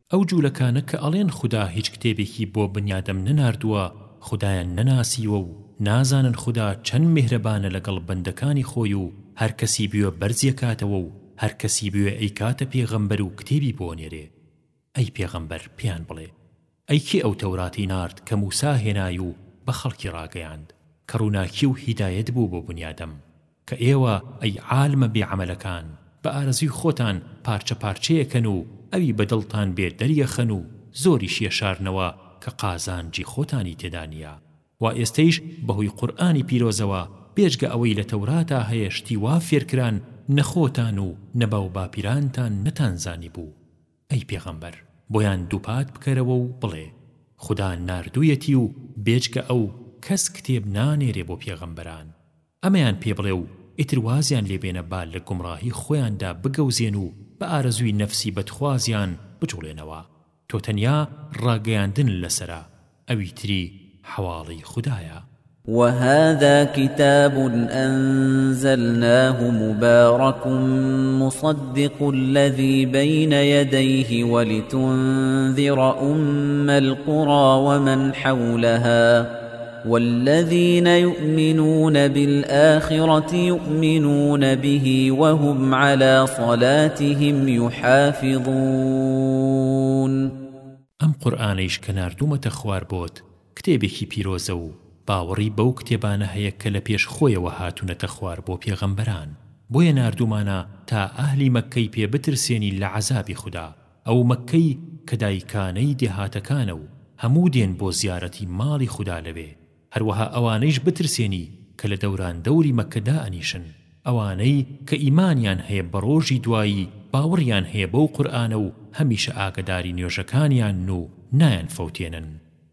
ئەو جولەکانە کە ئەڵێن خودا هیچ کتێبێکی بۆ بنیادەم نەناردووە خودایان نەناسیوە و نازانن خودا چەند میهرەبانە لەگەڵ بەندەکانی خۆی و هەر کەسی بوێ بەرزیەکاتەوە و هەر کەسی بوێ ئەیکاتە پێغەمبەر و کتێبی بۆ ئەنێرێ ئەی پێغەمبەر پێیان بڵێ ئەی کێ ئەو تەوراتی نارد کە موسا هێنای و بە خەڵکی ڕاگەیاند کە ڕووناکی و هیدایەت بوو بۆ بنیادەم کە ئێوە ئەی عالمە بێ عەمەلەکان بە ئارەزوی خۆتان پارچە پارچەیەکەن و ئەوی بە دڵتان بێ دەریەخەن و زۆریش یەشارنەوە کە قازانجی خۆتانی تێدا نیە وا ئێستەیش بە هۆی قورئانی پیرۆزەوە بێجگە ئەوەی لە تەوراتا هەیە شتی وا فێرکران نە خۆتان و نە باو باپیرانتان نەتان زانیبوو ئەی پێغەمبەر بۆیان دووپات بکەرەوە و بڵێ خودا ناردویەتی و بێجگە ئەو کەس کتێب نانێرێ بۆ پێغەمبەران. ئەمەیان پێ بڵێ و ئیتر وازیان لێ بێنە با لە گومڕاهی خۆیاندا بگەوزێن و بە ئارەزووی نەفسی بەدخوازیان بجوڵێنەوە تۆ تەنیا ڕاگەیاندن لەسەرە ئەوی تری حەواڵەی خودایە. وهذا کتاب انزلناه مبارک مصدق الذی بین یدیه ولتنذر ام القری ومن حولها والذین یؤمنون بالآخرة یؤمنون به وهم علی صلاتهم یحافظون ئەم قورئانەیش کە ناردوومەتە خوار بۆت کتێبێکی پیرۆزە و باوەڕی بەو کتێبانە هەیە کە لە پێش خۆیەوە هاتوونەتە خوار بۆ پێغەمبەران بۆیە ناردوومانە تا ئەهلی مەککەی پێ بترسێنی لە عەزابی خودا ئەو مەککەی کە دایکانەی دێهاتەکانە و هەموو دێن بۆ زیارەتی ماڵی خودا لەوێ، هەروەها ئەوانەیش بترسێنی کە لە دەوراندەوری مەککە دائەنیشن، ئەوانەی کە ئیمانیان هەیە بە ڕۆژی دوایی باوەڕیان هەیە بەو قورئانە و هەمیشە ئاگەداری نوێژەکانیانن و نایانفەوتێنن.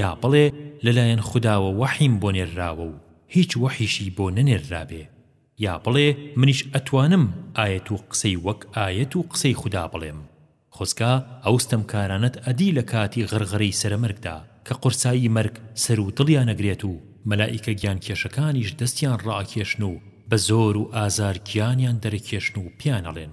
یا بڵێ لەلایەن خوداوە وەحیم بۆ نێرراوە و هیچ وەحیشی بۆ نەنێررابێ، یا بڵێ منیش ئەتوانم ئایەت و قسەی وەک ئایەت و قسەی خودا بڵێم، خۆزگا ئەو ستەمکارانەت ئەدی لە کاتی غرغرەی سەرەمەرگدا کە قورسایی مەرگ سەر و دڵیان ئەگرێت و مەلائیکە گیانکێشەکانیش دەستیان ڕائەکێشن و بە زۆر و ئازار گیانیان دەرەکێشن و پێیان ئەڵێن.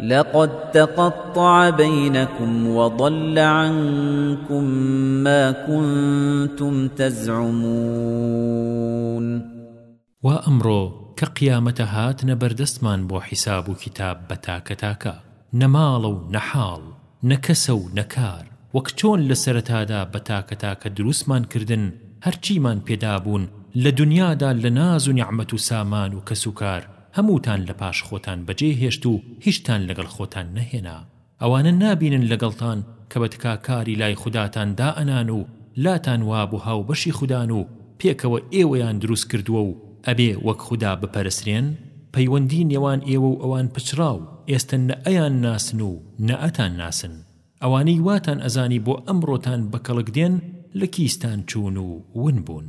لقد تقطع بينكم وضل عنكم ما كنتم تزعمون وا ئەمڕۆ کە قیامەتە هاتنە بەردەستمان بۆ حیساب و کیتاب بە تاکە تاکە نە ماڵە و نە حاڵ نە کەسە و نە کار وەک چۆن لە سەرەتادا بە تاکە تاکە دروستمان کردن هەرچیمان پێدابوون لە دنیادا لە ناز و نیعمەت و سامان و کەس و کار هەمووتان لە پاش خۆتان بەجێ هێشت و هیچتان لەگەڵ خۆتان نەهێنا ئەوانە نابینن لەگەڵتان کە بە تکاکاری لای خوداتان دائەنان و لاتان وابوو هاوبەشی خودان و پێکەوە ئێوەیان دروست کردووە و ئەبێ وەک خودا بپەرسرێن پەیوەندی نێوان ئێوە و ئەوان پچڕا و ئێستە نە ئەیان ناسن و نە ئەتان ناسن ئەوانەی واتان ئەزانی بۆ ئەمڕۆتان بە کەڵک دێن لە کیستان چوون و ون بوون.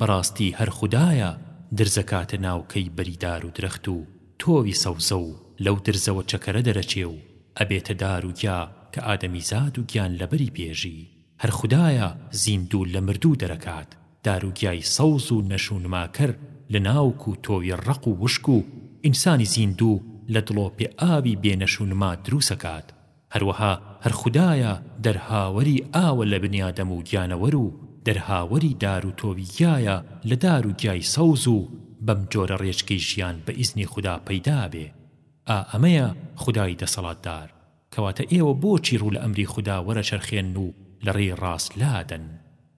بەڕاستی هەر خودایە درزەکاتە ناو کەی بەری دارو درەخت و تۆوی سەوزە و لەو درزەوە چەکەرە دەرەچێ و ئەبێتە دارو گیا کە ئادەمیزاد و گیانلەبەری پێژی هەر خودایە زیندوو لە مردوو دەرەکات دارو گیای سەوز و نەش و نماکەر لە ناوک و تۆوی ڕەق و وشک و ئینسانی زیندوو لە دڵۆپێ ئاوی بێ نەش و نما دروسەکات هەروەها هەر خودایە دەرهاوەری ئاوە لە بنیادەم و گیانەوەر و دەرهاوەری دار و تۆوی گیایە لە دار و گیای سەوز و بەم جۆرە ڕێچکەی ژیان بە ئیزنی خودا پەیدا ئەبێ ئا ئەمەیە خودای دەسەڵاتدار کەواتە ئێوە بۆچی ڕوو لە ئەمری خودا وەرەچەرخێنن و لە ڕێی ڕاست لادەن؟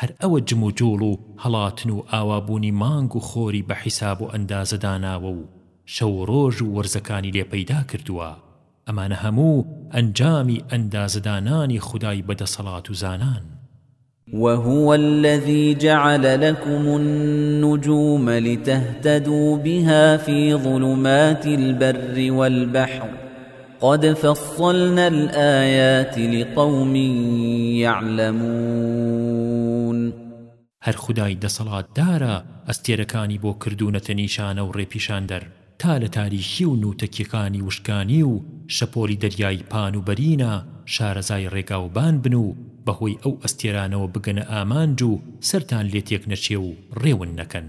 هەر ئەوە جم و جوڵ و هەڵاتن و ئاوا بوونی مانگ و خۆری بە حیساب و ئەندازە داناوە و شەو و ڕۆژ و وەرزەکانی لێ پەیدا کردووە، ئەمانە هەموو ئەنجامی ئەندازە دانانی خودای بە دەسەڵات و زانان. وهو الذی جعل لکم النجوم لتهتدوا بها فی ظلمات البر والبحر. قد فصلنا الآيات لقوم يعلمون هەر خودای دەسەڵاتدارە ئەستێرەکانی بۆ کردوونەتە نیشانە و ڕێپیشاندەر تا لە تاریکی و نووتەکیەکانی وشکانی و شەپۆلی دەریای پان و بەرینە شارەزای ڕێگاوبان بن و بەهۆی ئەو ئەستێرانەوە بگەنە ئامانج و سەرتان لێ تێک نەچێ و ڕێون نەکەن.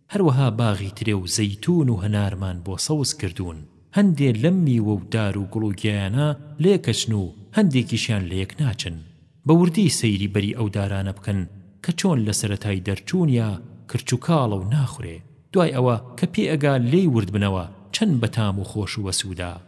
هەروەها باغی ترێ و زەیتوون و هەنارمان بۆ سەوز کردوون، هەندێ لەم میوە و دار و گوڵ و گیایانە لێکەچن و هەندێکیشیان لەیەک ناچن. بە وردی سەیری بەری ئەو دارانە بکەن کە چۆن لە سەرەتای دەرچوونیا کرچوکاڵە و ناخورێ، دوای ئەوە کە پێئەگا لێی وردبنەوە چەند بەتام و خۆش و بەسوودە.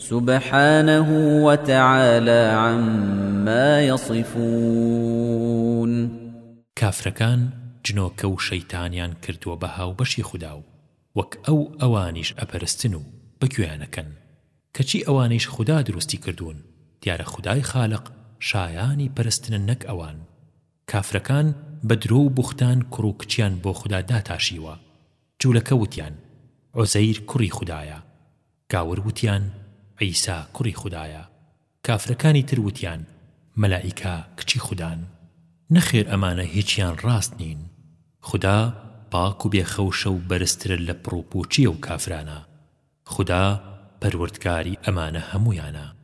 سبحانه وتعالی عما یصفون کافرەکان جنۆکە و شەیتانیان کردووە بە هاوبەشی خودا و وەک ئەو ئەوانیش ئەپەرستن و بە گوێیان ئەکەن کەچی ئەوانەیش خودا دروستی کردوون دیارە خودای خالق شایانی پەرستنە نەک ئەوان کافرەکان بە درۆ و بوختان کوڕ و کچیان بۆ خودا داتاشیوە جولەکە وتیان عوزەیر کوڕی خودایە کاور وتیان عیسا کوڕی خودایە کافرەکانی تر وتیان مەلائیکە کچی خودان نەخێر ئەمانە هیچیان ڕاست نین خودا پاک و بێ خەوشە و بەرزترە لە پڕوپوچی ئەو کافرانە خودا پەروەردگاری ئەمانە هەموویانە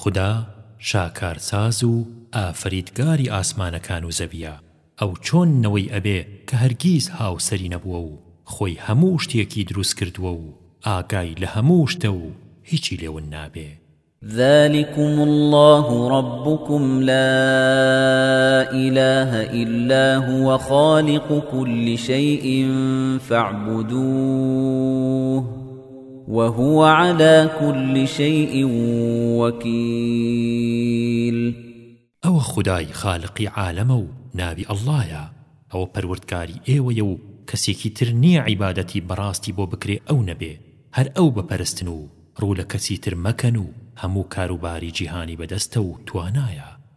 خودا شاکارساز و ئافەریدگاری ئاسمانەکان و زەویە ئەو چۆن نەوەی ئەبێ کە هەرگیز هاوسەری نەبووە و خۆی هەموو شتێکی دروست کردووە و ئاگای لە هەموو شتە و هیچی لێ ون نابێ. ذلکم اللە ربکم لا اله الا هو خالق کل شیء فاعبدوه وهو على كل شيء وكيل ئەوە خودای خالقی عالەمە و ناوی اللەیە ئەوە پەروردکاری ئێوەیە و کەسێکی تر نیە عیبادەتی بەڕاستی بۆ بکرێ ئەو نەبێ هەر ئەو بپەرستن و ڕوو لە کەسی تر مەکەن و هەموو کاروباری جیهانی بەدەستە و توانایە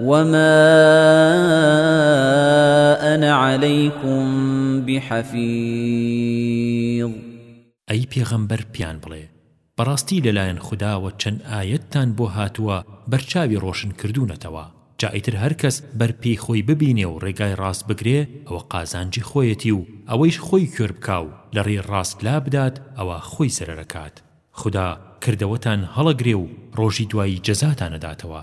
وما انا علیکم بحفیظ. ئەی پێغەمبەر پێیان بڵێ، بەڕاستی لەلایەن خوداوە چەند ئایەتتان بۆ هاتووە بەرچاوی ڕۆشن کردوونەتەوە، جا ئیتر هەر کەس بەر پێی خۆی ببینێ و ڕێگای ڕاست بگرێ ئەوە قازانجی خۆیەتی و ئەوەیش خۆی کوێر بکا و لە ڕێی ڕاست لا بدات ئەوە خۆی زەرەرەکات، خودا کردەوەتان هەڵەگرێ و ڕۆژی دوایی جەزاتان ئەداتەوە.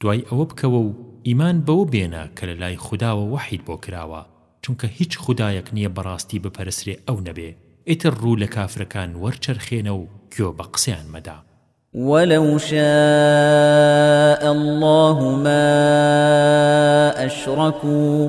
دوای ئەوە بکەوە و ئیمان بەوە بێنە کە لە لای خوداوە وەحیت بۆ کراوە، چونکە هیچ خودایەک نییە بەڕاستی بپەرسرێ ئەو نەبێ، ئیتر ڕوو لە کافرەکان وەرچەرخێنە و گوێ بە قسەیان مەدە. ولو شاء الله ما أشركوا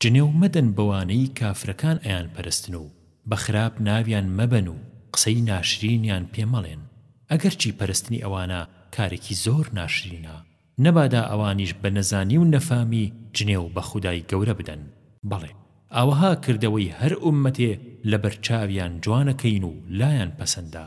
جنێو مەدەن بەوانەی کافرەکان ئەیانپەرستن و بەخراپ ناویان مەبەن و قسەی ناشرینیان پێ مەڵێن، ئەگەرچی پەرستنی ئەوانە کارێکی زۆر ناشرینە، نەبادا ئەوانیش بە نەزانی و نەفامی جنێو بە خودای گەورە بدەن، بەڵێ ئاوەها کردەوەی هەر ئوممەتێ لەبەرچاویان جوانەکەین و لایان پەسەندە.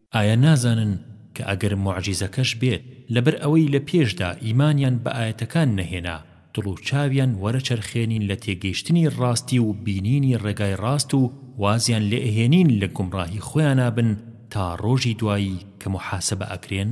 ئایا نازانن کە ئەگەر موعجیزەکەش بێت لەبەر ئەوەی لە پێشدا ئیمانیان بە ئایەتەکان نەهێنا دڵ و چاویان وەرەچەرخێنین لە تێگەیشتنی ڕاستی و بینینی ڕێگای ڕاست و وازیان لێ ئەهێنین لە گومڕاهی خۆیانا بن تا ڕۆژی دوایی کە موحاسەبە ئەکرێن؟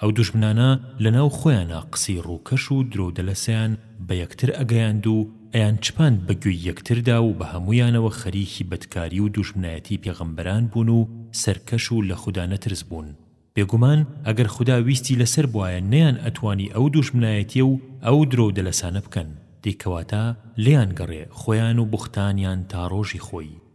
ئەو دوژمنانە لە ناو خۆیانا قسەی ڕووکەش و درۆو دەلەسەیان بە یەکتر ئەگەیاند و ئەیان چپاند بە گوێی یەکتردا و بە هەموویانەوە خەریکی بەدکاری و دوژمنایەتی پێغەمبەران بوون و سەرکەش و لە خودا نەترس بوون بێگومان ئەگەر خودا ویستی لەسەر بوایە نەیان ئەتوانی ئەو دوژمنایەتیە و ئەو درۆو دەلەسانە بکەن دەی کەواتە لێیان گەڕێ خۆیان و بوختانیان تا ڕۆژی خۆی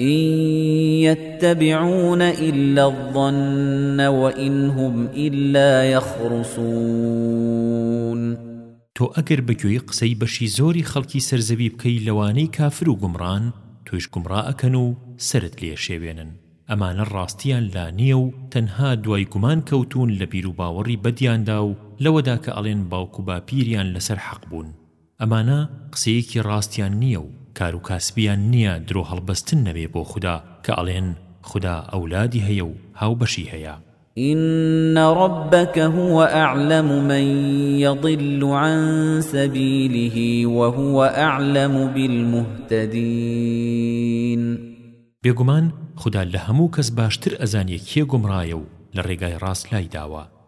إن يتبعون إلا الظن وإن هم إلا يخرصون تۆ ئەگەر بەگوێی قسەی بەشی زۆری خەڵکی سەر زەوی بکەی لەوانەی کافر و گومڕان تۆیش گومڕا ئەکەن و سەرت لێ ئەشێوێنن ئەمانە ڕاستیان لا نییە و تەنها دوای گومان کەوتوون لە بیروباوەڕی بەدیاندا و لەوەدا کە ئەڵێن باوک و باپیریان لەسەر حەق بوون ئەمانە قسەیەکی ڕاستیان نیە و کارو کاسبیان نیە درۆ هەڵبەستن نەبێ بۆ خودا کە ئەڵێن خودا ئەولادی هەیە و هاوبەشی هەیە. ان ربک هو اعلم من یضل عن سبیله وهو اعلم بالمهتدین بێگومان خودا لە هەموو کەس باشتر ئەزانێ کێ گومڕایە و لە ڕێگای ڕاست لای داوە.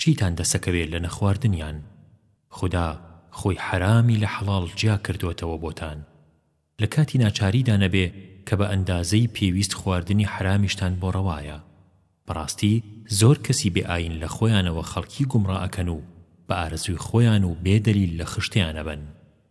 چیتان دەسەکەوێ لە نەخواردنیان خودا خۆی حەرامی لە حەڵاڵ جیا کردۆتەوە بۆتان لە کاتی ناچاریدا نەبێ کە بە ئەندازەی پێویست خواردنی حەرامیشتان بۆ ڕەوایە بەڕاستی زۆر کەسی بێ ئاین لە خۆیانەوە خەڵکی گومڕا ئەکەن و بە ئارەزووی خۆیان و بێ دەلیل لە خشتیان ئەبەن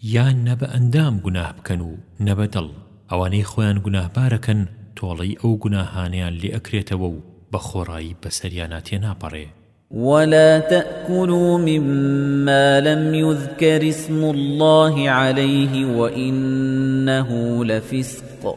یان نە بە ئەندام گوناه بکەن و نە بە دڵ، ئەوانەی خۆیان گوناهبارەکەن تۆڵەی ئەو گوناهانەیان لێ ئەکرێتەوە و بە خۆڕایی بەسەریانا تێناپەڕێ. ولا تأکلوا مما لم یذکر اسم الله علیه وانه لفسق.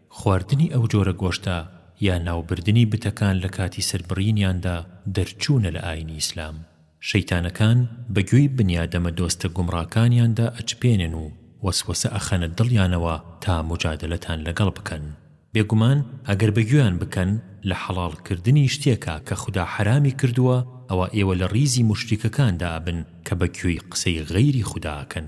خواردنی ئەو جۆرە گۆشتە یا ناوبردنی بتەکان لە کاتی سەربڕینیاندا دەرچوونە لە ئاینی ئیسلام شەیتانەکان بە گوێی بنیادەمە دۆستە گومڕاکانیاندا ئەچپێنن و وەسوەسە ئەخەنە دڵیانەوە تا موجادەلەتان لەگەڵ بکەن بێگومان ئەگەر بە گوێیان بکەن لە حەڵاڵ کردنی شتێکا کە خودا حەرامی کردووە ئەوا ئێوە لە ڕیزی موشریکەکاندا ئەبن کە بە گوێی قسەی غەیری خودا ئەکەن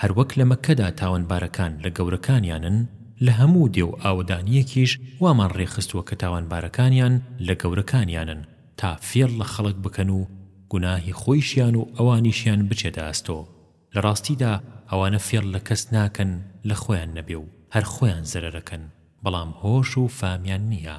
هەر وەک لە مەککەدا تاوانبارەکان لە گەورەکانیانن، لە هەموو دێ و ئاوەدانییەکیش وامان ڕێکخستووە کە تاوانبارەکانیان لە گەورەکانیانن تا فێڵ لە خەڵک بکەن و گوناهی خۆیشیان و ئەوانیشیان بچێتە ئەستۆ. لە ڕاستیدا ئەوانە فێڵ لە کەس ناکەن لە خۆیان نەبێ و هەر خۆیان زەرەرەکەن، بەڵام هۆش و فامیان نییە.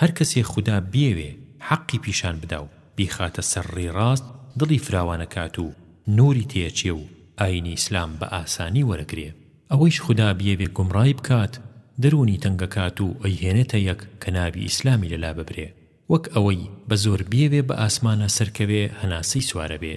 هەر کەسێ خودا بیەوێ حەقی پیشان بدا و بیخاتە سەر ڕێی ڕاست دڵی فراوانەکات و نوری تێچێ و ئاینی ئیسلام بە ئاسانی وەرەگرێ. ئەوەیش خودا بیەوێ گومڕای بکات دەرونی تەنگەکات و ئەیهێنێتە یەک کە ناوی ئیسلامی لەلا ببرێ وەک ئەوەی بە زۆر بیەوێ بە ئاسمانە سەرکەوێ هەناسەی سوارەبێ.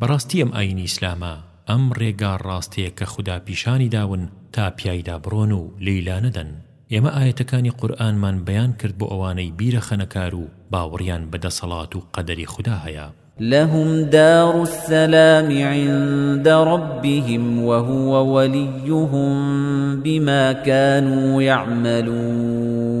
بەڕاستی ئەم ئاینی ئیسلامە ئەم ڕێگا ڕاستەیە کە خودا پیشانی داون تا پیایدا بڕۆن و لێی لانەدەن ئێمە ئایەتەکانی قورئانمان بەیان کرد بۆ ئەوانەی بیرە خەنەکار و باوەڕیان بە دەسەڵات و قەدەری خودا هەیە. لهم دار السلام عند ربهم وهو ولیهم بما كانوا یعملون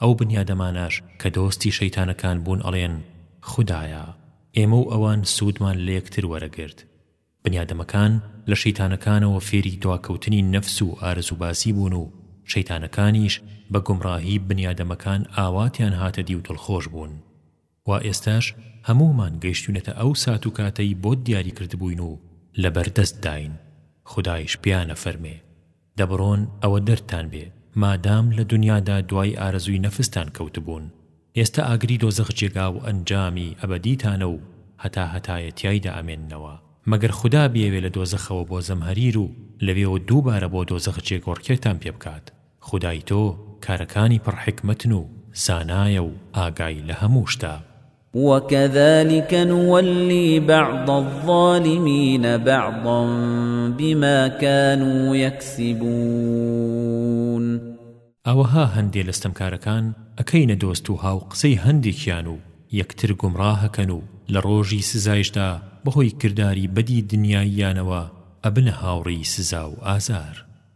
ئەو بنیادەمانەش کە دۆستی شەیتانەکان بوون ئەڵێن خودایە ئێمە و ئەوان سوودمان لە یەکتر وەرەگرت بنیادەمەکان لە شەیتانەکانەوە فێری دواکەوتنی نەفس و ئارەزووبازی بوون و شەیتانەکانیش بە گومڕاهی بنیادەمەکان ئاواتیان هاتە دی و دڵخۆش بوون وا ئێستاش هەموومان گەیشتوینەتە ئەو سات و کاتەی بۆت دیاری کردبووین و لەبەردەست داین خودایش پێیانە فەرمێ دەبڕۆن ئەوە دەردتان بێ مادام لە دونیادا دوای ئارەزووی نەفستان کەوتبوون ئێستا ئاگری دۆزەخ جێگا و ئەنجامی ئەبەدیتانە و هەتا هەتایە تیایدا ئەمێننەوە مەگەر خودا بیەوێ لە دۆزەخەوە بۆ زەمهەریر و لەوێوە دووبارە بۆ دۆزەخ جێگۆڕکێتان پێ بکات خودای تۆ کارەکانی پڕ حیکمەتن و زانایە و ئاگای لە هەموو شتە. وکذلک نولی بعض الظالمین بعضا بما کانوا یکسبون. ئەوەها هەندێ لە ستەمکارەکان ئەکەینە دۆست و هاو قسەی هەندێکیان و یەکتر گومڕاهەکەن و لە ڕۆژی سزایشدا بەهۆی کرداری بەدی دنیاییانەوە ئەبنە هاوڕێی سزا و ئازار.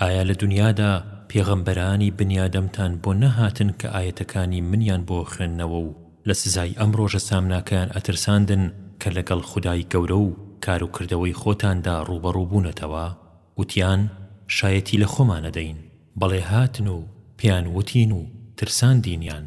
ئایا لە دونیادا پێغەمبەرانی بنیادەمتان بۆ نەهاتن کە ئایەتەکانی منیان بۆ خوێندنەوە و لە سزای ئەم ڕۆژە سامناکەیان ئەترساندن کە لەگەڵ خودای گەورە و کار و کردەوەی خۆتاندا ڕووبەڕوو بوونەتەوە وتیان شایەتی لە خۆمانەدەین بەڵێ هاتن و پێیان وتین و ترساندینیان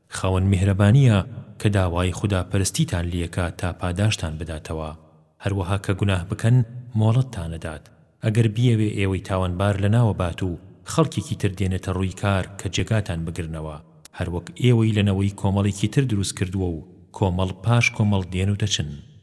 خاوەن میهرەبانییە کە داوای خودا پەرستیتان لێکا تا پاداشتان بداتەوە، هەروەها کە گوناه بکەن مۆڵەتتان ئەدات، ئەگەر بیەوێ ئێوەی تاوانبار لەناوە بات و خەڵکێکی تر دێنێتە ڕووی کار کە جێگاتان بگرنەوە، هەروەک ئێوەی لە نەوەی کۆمەڵێکی تر دروست کردووە و کۆمەڵ پاش کۆمەڵ دێن و دەچن.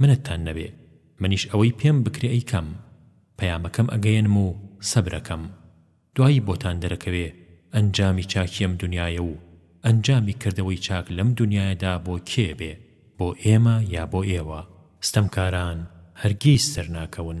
منەتتان نەبێ منیش ئەوەی پێم بکرێ ئەیکەم پەیامەکەم ئەگەیەنم و سەبرەکەم دوایی بۆتان دەرەکەوێ ئەنجامی چاکی ئەم دونیایە و ئەنجامی کردەوەی چاک لەم دونیایەدا بۆ کێ بێ بۆ ئێمە یا بۆ ئێوە ستەمکاران هەرگیز سەرناکەون.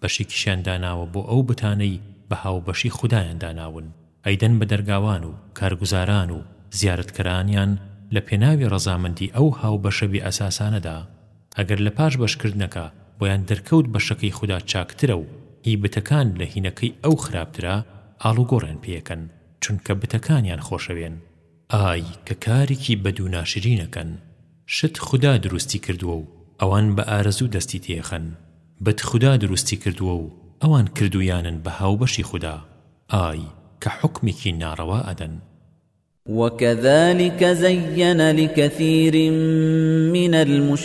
بەشێکیشیان داناوە بۆ ئەو بتانەی بە هاوبەشی خودایان داناون، ئەیدەن بە دەرگاوان و کارگوزاران و زیارەتکەرانیان لە پێناوی ڕەزامەندی ئەو هاوبەشە بێ ئەساسانەدا، ئەگەر لە پاش بەشکردنەکە بۆیان دەرکەوت بەشەکەی خودا چاکترە و هی بتەکان لە هینەکەی ئەو خراپترە، ئاڵوگۆڕیان پێ ئەکەن، چونکە بتەکانیان خۆشەوێن. ئای کە کارێکی بەد و ناشرینەکەن شت خودا دروستی کردووە و ئەوان بە ئارەزوو دەستی تێخەن بت خودا دروستی کردووە و ئەوان کردوویانن بە هاوبەشی خودا ئای کە حوکمێکی ناڕەوا ئەدەن وكذلك زين لكثير من المشركين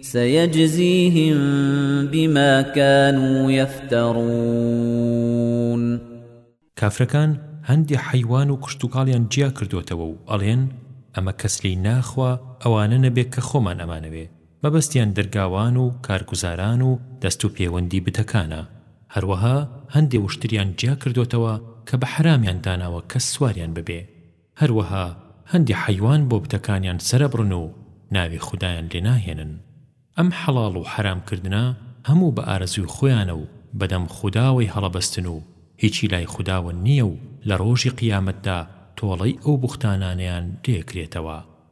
سيجزيهم بما كانوا يفترون کافرەکان هەندێ حەیوان و کشتوکاڵیان جیا کردۆتەوە و ئەڵێن ئەمە کەس لێی ناخوا ئەوانە نەبێ کە خۆمان ئەمانەوێ مەبەستیان دەرگاوان و کارگوزاران و دەست و پێوەندی بتەکانە هەروەها هەندێ وشتریان جیا کردۆتەوە کە بە حەرامیان داناوە کەس سواریان ببێ هەروەها هەندێ حەیوان بۆ بتەکانیان سەرەبڕن و ناوی خودایان لێ ناهێنن ئەم حەڵاڵ و حەرام کردنە هەموو بە ئارەزووی خۆیانە و بەدەم خوداوەی هەڵەبەستن و هیچی لای خوداوە نییە و لە ڕۆژی قیامەتدا تۆڵەی ئەو بوختانانەیان لێ کرێتەوە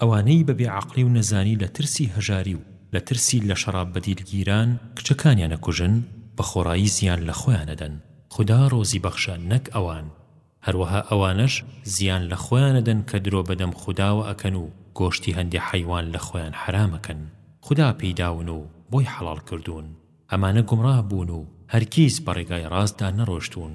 ئەوانەی بە بێ عەقڵی و نەزانی لە ترسی هەژاری و لە ترسی لە شەڕاب بەدیل گیران کچەکانیان ئەکوژن بە خۆڕایی زیان لە خۆیان ئەدەن خودا ڕۆزی بەخشە نەک ئەوان هەروەها ئەوانەش زیان لە خۆیان ئەدەن کە درۆ بەدەم خوداوە ئەکەن و گۆشتی هەندێ حەیوان لە خۆیان حەرام ئەکەن خودا پێی داون و بۆی حەڵاڵ کردوون ئەمانە گومڕاه بوون و هەرگیز بە ڕێگای ڕاستدا نەڕۆشتوون.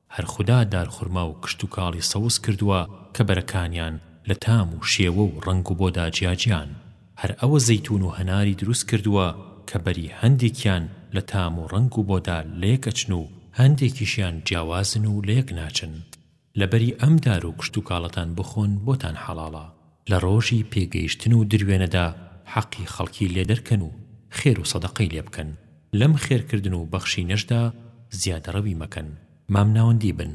هەر خودا دار خورما و کشتوکاڵی سەوز کردووە کە بەرەکانیان لە تام و شێوە و ڕەنگ و بۆدا جیاجیان، هەر ئەوە زەیتوون و هەناری دروست کردووە کە بەری هەندێکیان لە تام و ڕەنگ و بۆدا لەیەک ئەچن و هەندێکیشیان جیاوازن و لەیەک ناچن، لەبەری ئەم دار و کشتوکاڵەتان بخۆن بۆتان حەڵاڵە. لە ڕۆژی پێگەیشتن و دروێنەدا حەقی خەڵکی لێ دەرکەن و خێر و سەدەقەی لێ بکەن، لەم خێرکردن و بەخشینەشدا زیادەڕەوی مەکەن، مامناوەندی بن،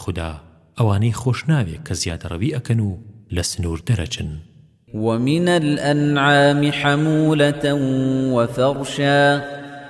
خودا ئەوانەی خۆش ناوێ کە زیادەڕەوی ئەکەن و لە سنوور دەرەچن. ومن الانعام حمولة وفرشا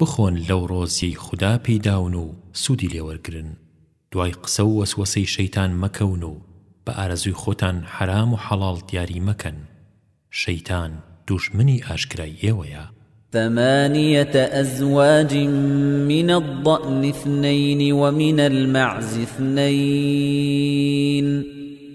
بخۆن لەو ڕۆزیەی خودا پێی داون و سودی لێ وەرگرن دوای قسە و وەسوەسەی شەیتان مەکەون و بە ئارەزوی خۆتان حەرام و حەڵاڵ دیاری مەکەن شەیتان دوژمنی ئاشکرای ئێوەیە. ثمانیە ازواج من الضأن اثنین ومن المعز اثنین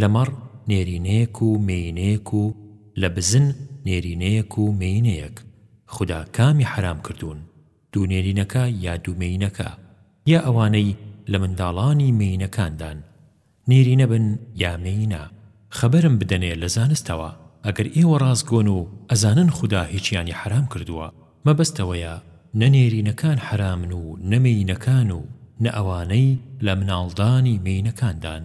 لەمەڕ نێرینەیەک و مێینەیەک و لە بزن نێرینەیەک و مێینەیەک خودا کامی حەرام کردوون دوو نێرینەکە یا دوو مێینەکە یا ئەوانەی لە منداڵانی مێینەکاندان نێرینە بن یا مێینە خەبەرم بدەنێ لە زانستەوە ئەگەر ئێوە ڕاستگۆن و ئەزانن خودا هیچیانی حەرام کردووە مەبەست ئەوەیە نە نێرینەکان حەرامن و نە مێینەکان و نە ئەوانەی لە مناڵدانی مێینەکاندان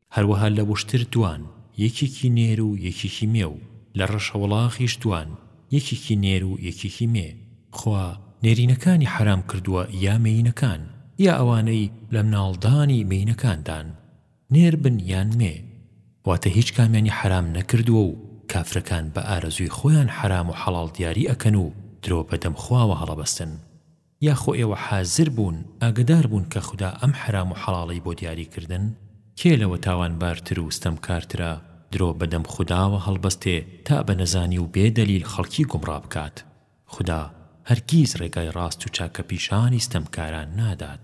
هەروەها لە وشتر دوان، یەکێکی نێر و یەکێکی مێ و لە ڕەشەوڵاخیش دوان، یەکێکی نێر و یەکێکی مێ. خوا نێرینەکانی حەرام کردووە یا مێینەکان، یا ئەوانەی لە مناڵدانی مێینەکاندان، نێر بن یان مێ. واتە هیچ کامیانی حەرام نەکردووە و کافرەکان بە ئارەزووی خۆیان حەرام و حەڵاڵ دیاری ئەکەن و درۆ بە دەم خواوە هەڵەبەستن. یاخۆ ئێوە حازر بوون ئاگەدار بوون کە خودا ئەم حەرام و حەڵاڵەی بۆ دیاری کردن؟ کێ لەوە تاوانبارتر و ستەمکارترە درۆ بە دەم خوداوە هەڵبەستێ تا بە نەزانی و بێ دەلیل خەڵکی گومڕا بکات. خودا هەرگیز ڕێگای ڕاست و چاکەپیشانی ستەمکاران نادات.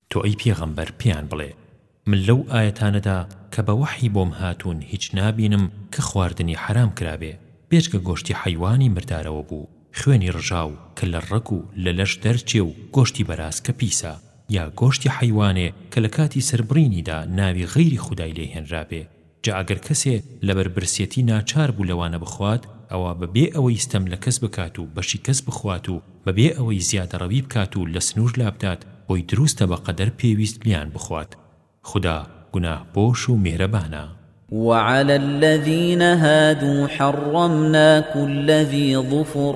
تۆ ئەی پێغەمبەر پێیان بڵێ، من لەو ئایەتانەدا کە بە وەحی بۆم هاتوون هیچ نابینم کە خواردنی حەرام کرابێ بێجگە گۆشتی حەیوانی مردارەوە بوو خوێنی ڕژاو کە لە ڕەگ و لە لەش دەرچێ و گۆشتی بەراز کە پیسە یا گۆشتی حەیوانێ کە لە کاتی سەربڕینیدا ناوی غەیری خودای لێ هێنرابێ جا ئەگەر کەسێ لەبەر برسیەتی ناچار بوو لەوانە بخوات ئەوا بە بێ ئەوەی ستەم لە کەس بکات و بەشی کەس بخوات و بە بێ ئەوەی زیادەڕەوی بکات و لە سنوور لابدات بۆی دروستە بە قەدەر پێویست لیان بخوات خودا گوناه پۆش و میهرەبانە. وعلی الذین هادوا حرمنا کل ذی ظفر.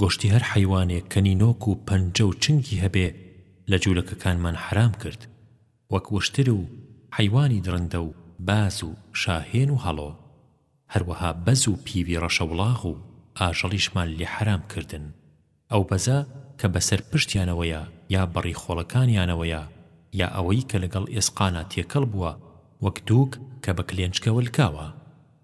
گۆشتی هەر حەیوانێک کە نینۆک و پەنجە و چنگی هەبێ لە جولەکەکانمان حەرام کرد وەک وشتر و حەیوانی درندە و باز و شاهێن و هەڵۆ هەروەها بەز و پیوی ڕەشەوڵاغ و ئاژەڵیشمان لێ حەرام کردن ئەو بەزە کە بەسەر پشتیانەوەیە یا بەڕی خۆڵەکانیانەوەیە یا ئەوەی کە لەگەڵ ئێسقانا تێکەڵ بووە وەک دووک کە بە کلێنچکەوە لکاوە.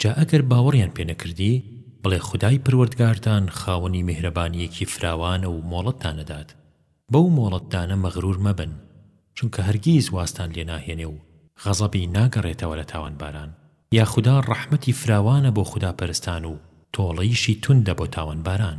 جا ئەگەر باوەڕیان پێ نەکردی، بڵێ خودای پەروەردگارتان خاوەنی میهرەبانییەکی فراوانە و مۆڵەتتان ئەدات، بەو مۆڵەتدانە مەغرور مەبن، چونکە هەرگیز وازتان لێ ناهێنێ و غەزەبی ناگەڕێتەوە لە تاوانباران، یا خودا ڕەحمەتی فراوانە بۆ خوداپەرستان و تۆڵەیشی توندە بۆ تاوانباران.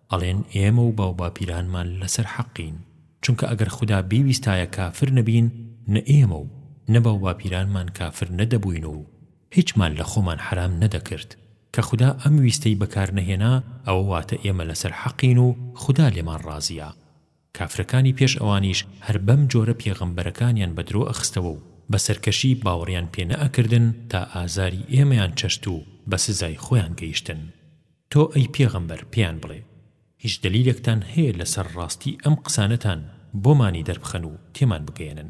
ئەڵێن ئێمە و باوباپیرانمان لەسەر حەقین، چونکە ئەگەر خودا بیویستایە کافر نەبین نە ئێمە و نە باوباپیرانمان کافر نەدەبووین و هیچمان لە خۆمان حەرام نەدەکرد، کە خودا ئەم ویستەی بەکارنەهێنا ئەوە واتە ئێمە لەسەر حەقین و خودا لێمان ڕازیە. کافرەکانی پێش ئەوانیش هەر بەم جۆرە پێغەمبەرەکانیان بە درۆ ئەخستەوە و بە سەرکەشی باوەڕیان پێ نەئەکردن تا ئازاری ئێمەیان چەشت و بە سزای خۆیان گەیشتن تۆ ئەی پێغەمبەر پێیان بڵێ، هیچ دەلیلێکتان هەیە لەسەر ڕاستی ئەم قسانەتان بۆمانی دەربخەن و تێمان بگەیەنن.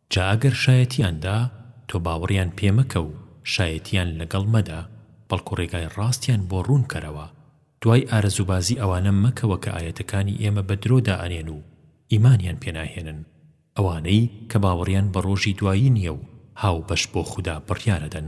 جا ئەگەر شایەتیان دا تۆ باوەڕیان پێ مەکە و شایەتیان لەگەڵ مەدە بەڵکو ڕێگای ڕاستیان بۆ ڕوون کەرەوە، دوای ئارەزوبازی ئەوانە مەکەوە کە ئایەتەکانی ئێمە بە درۆ دا ئەنێن و ئیمانیان پێ ناهێنن، ئەوانەی کە باوەڕیان بە ڕۆژی دوایی نیە و هاوبەش بۆ خودا بڕیارەدەن.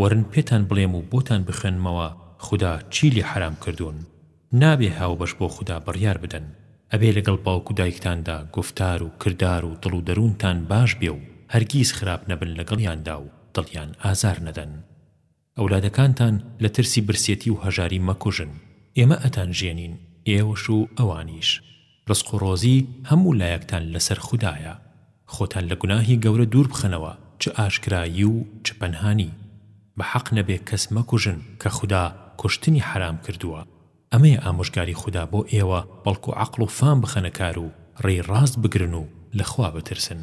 وەرن پێتان بڵێم و بۆتان بخوێنمەوە خودا چی لێ حەرام کردوون نابێ هاوبەش بۆ خودا بڕیار بدەن ئەبێ لەگەڵ باوک و دایکتاندا گوفتار و کردار و دڵ و دەروونتان باش بێ و هەرگیز خراپ نەبن لەگەڵیاندا و دڵیان ئازار نەدەن ئەولادەکانتان لە ترسی برسێتی و هەژاری مەکوژن ئێمە ئەتانژێنین ئێوەش و ئەوانیش ڕزق و ڕۆزی هەموو لایەکتان لەسەر خودایە خۆتان لە گوناهی گەورە دوور بخەنەوە چ ئاشکرایی و چ پەنهانی بە حەق نەبێ کەس مەکوژن کە خودا کوشتنی حەرام کردووە ئەمەیە ئامۆژگاری خودا بۆ ئێوە بەڵکو عەقڵ و فام بخەنە کار و ڕێی ڕاست بگرن و لە خوا بترسن.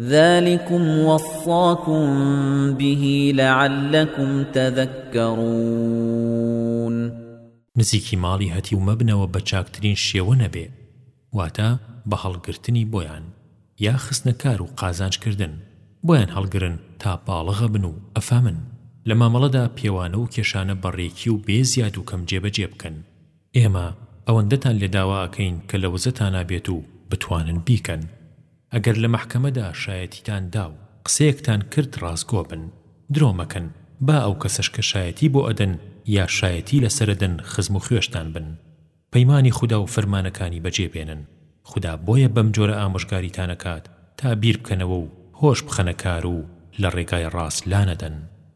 ذلكم وصاكم به لعلكم تذكرون نزیکی ماڵی هەتیو مەبنەوە بە چاکترین شێوە نەبێ واتە بە هەڵگرتنی بۆیان یا خستنە کار و قازانج کردن بۆیان هەڵگرن تا باڵغە بن و ئەفەمن لە مامەڵەدا پێوانە و کێشانە بە ڕێکی و بێ زیاد و کەم جێبەجێ بکەن ئێمە ئەوەندەتان لێ داوا ئەکەین کە لە وزەتانا بێت و بتوانن بیکەن ئەگەر لە مەحکەمەدا شایەتیتان دا و قسەیەکتان کرد ڕاستگۆ بن، درۆ مەکەن، با ئەو کەسەش کە شایەتی بۆ ئەدەن یا شایەتی لەسەر ئەدەن خزم و خوێشتان بن. پەیمانی خودا و فەرمانەکانی بەجێ بێنن. خودا بۆیە بەم جۆرە ئامۆژگاریتان ئەکات تا بیر بکەنەوە و هۆش بخەنە کار و لە ڕێگای ڕاست لانەدەن.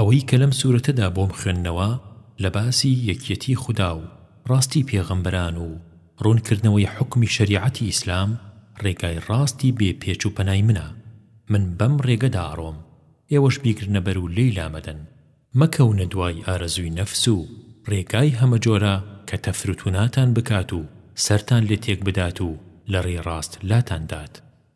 ئەوەی کە لەم سورەتەدا بۆم خوێندنەوە لە باسی یەکیەتی خودا و ڕاستی پێغەمبەران و ڕوون کردنەوەی حوکمی شەریعەتی ئیسلام ڕێگای ڕاستی بێ پێچ و پەنای منە من بەم ڕێگەدا ئەڕۆم ئێوەش بیگرنە بەر و لێی لامەدەن مەکەونە دوای ئارەزووی نەفس و ڕێگای هەمە جۆرە کە تەفروتوناتان بکات و سەرتان لێ تێک بدات و لە ڕێی ڕاست لاتان دات.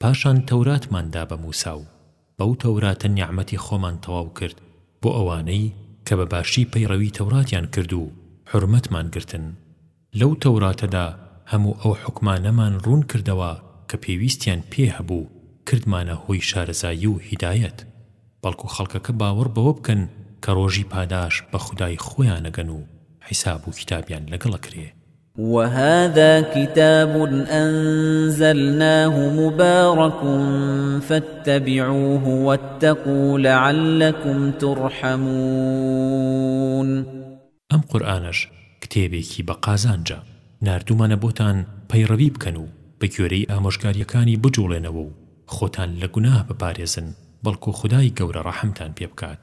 پاشان تەوراتمان دا بە موسا و بەو تەوراتە نیعمەتی خۆمان تەواو کرد بۆ ئەوانەی کە بە باشی پەیڕەوی تەوراتیان کرد و حورمەتمان گرتن لەو تەوراتەدا هەموو ئەو حوکمانەمان ڕوون کردەوە کە پێویستیان پێ هەبوو کردمانە هۆی شارەزایی و هیدایەت بەڵکو خەڵکەکە باوەڕ بەوە بکەن کە ڕۆژی پاداش بە خودای خۆیانەگەن و حیساب و کیتابیان لەگەڵ ئەکرێ. وهذا کتاب انزلناه مبارک فاتبعوه واتقوا لعلکم ترحمون ئەم قورئانەش کتێبێکی بە قازانجە ناردوومانە بۆتان پەیڕەوی بکەن و بە گوێرەی ئامۆژگارییەکانی بجووڵێنەوە و خۆتان لە گوناه بپارێزن بەڵکو خودای گەورە ڕەحمتان پێ بکات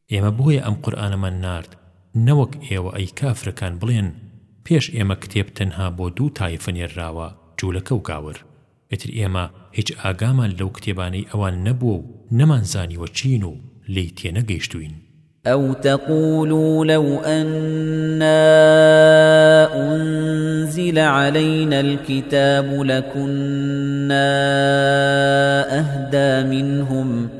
ئێمە بۆیە ئەم قورئانەمان نارد نەوەک ئێوە ئەی کافرەکان بڵێن پێش ئێمە کتێب تەنها بۆ دوو تایفە نێرراوە جولەکە و گاور ئیتر ئێمە هیچ ئاگامان لەو کتێبانەی ئەوان نەبووە و نەمانزانیوە چین و لێی تێنەگەیشتووین. أو تقولوا لو أنا أنزل علينا الكتاب لكنا أهدى منهم ۖ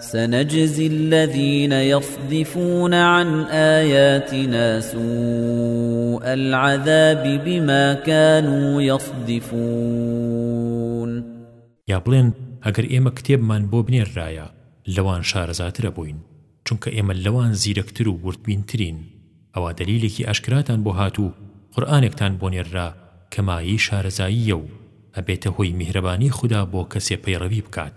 سنجزی الذین یصدفون عن آیاتنا سوء العذاب بما كانوا یصدفون یا بڵێن ئەگەر ئێمە کتێبمان بۆ بنێررایە لەوان شارەزاتر ئەبووین چونکە ئێمە لەوان زیرەکتر و وردبینترین ئەوا دەلیلێکی ئاشکراتان بۆ هات و قورئانێکتان بۆ نێررا کە مایەی شارەزاییە و ئەبێتە هۆی میهرەبانی خودا بۆ کەسێ پەیڕەوی بکات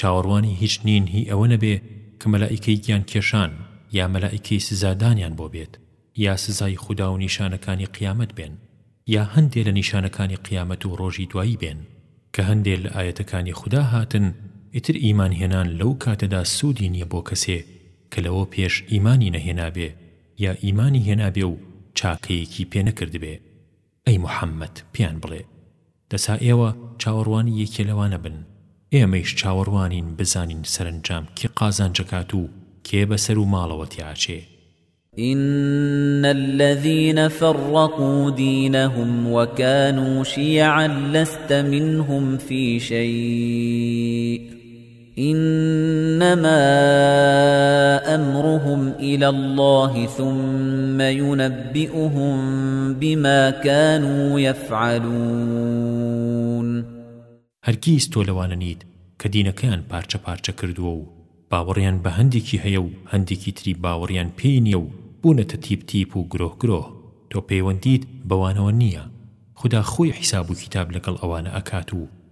چاوەڕوانی هیچ نین هی ئەوە نەبێ کە مەلائیکەی گیان کێشان یا مەلائیکەی سزا دانیان بۆ بێت یا سزای خودا و نیشانەکانی قیامەت بێن یا هەندێ لە نیشانەکانی قیامەت و ڕۆژی دوایی بێن کە هەندێ لە ئایەتەکانی خودا هاتن ئیتر ئیمان هێنان لەو کاتەدا سوودی نیە بۆ کەسێ کە لەوە پێش ئیمانی نەهێنابێ یا ئیمانی هێنابێ و چاکەیەکی پێ نەکردبێ ئەی محەممەد پێیان بڵێ، دەسا ئێوە چاوەڕوانی یەکێ لەوانە بن، ئێمەیش چاوەڕوانین بزانین سەرەنجام کێ قازانج ئەکات و کێ بە سەر و ماڵەوە تێئەچێ. إن الذين فرقوا دينهم وكانوا شيعا لست منهم في شيء إنما أمرهم إلى الله ثم ينبئهم بما كانوا يفعلون هەرگیز تۆ لەوانە نیت کە دینەکەیان پارچە پارچە کردووە و باوەڕیان بە هەندێکی هەیە و هەندێکی تری باوەڕیان پێی نییە و بوونەتە تیپ تیپ و گرۆه گرۆه تۆ پەیوەندیت بەوانەوە نییە خودا خۆی حیساب و کیتاب لەگەڵ ئەوانە ئەکات و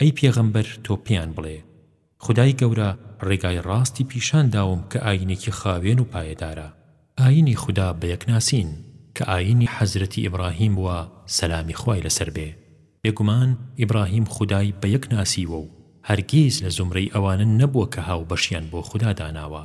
ئەی پێغەمبەر تۆ پێیان بڵێ، خودای گەورە ڕێگای ڕاستی پیشان داوم کە ئایینێکی خاوێن و پایەدارە، ئایینی خودا بە یەکناسین، کە ئایینی حەزرەتی ئیبڕاهیم بووە سەلامی خوای لەسەر بێ، بێگومان ئیبڕاهیم خودای بە یەک ناسیوە و هەرگیز لە زومرەی ئەوانە نەبووە کە هاوبەشیان بۆ خودا داناوە.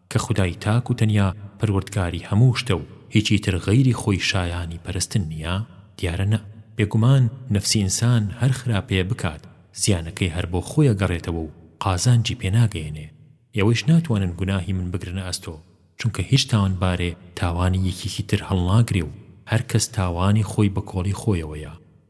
کە خودای تاک و تەنیا پەروەردگاری هەموو شتە و هیچی تر غەیری خۆی شایانی پەرستن نییە؟ دیارە نا، بێگومان نەفسی ئینسان هەر خراپەیە بکات زیانەکەی هەر بۆ خۆی ئەگەڕێتەوە و قازانجی پێ ناگەیەنێ، ئێوەیش ناتوانن گوناهی من بگرنە ئەستۆ، چونکە هیچ تاوانبارێ تاوانی یەکێکی تر هەڵناگرێ و هەر کەس تاوانی خۆی بە کۆڵی خۆیەوەیە.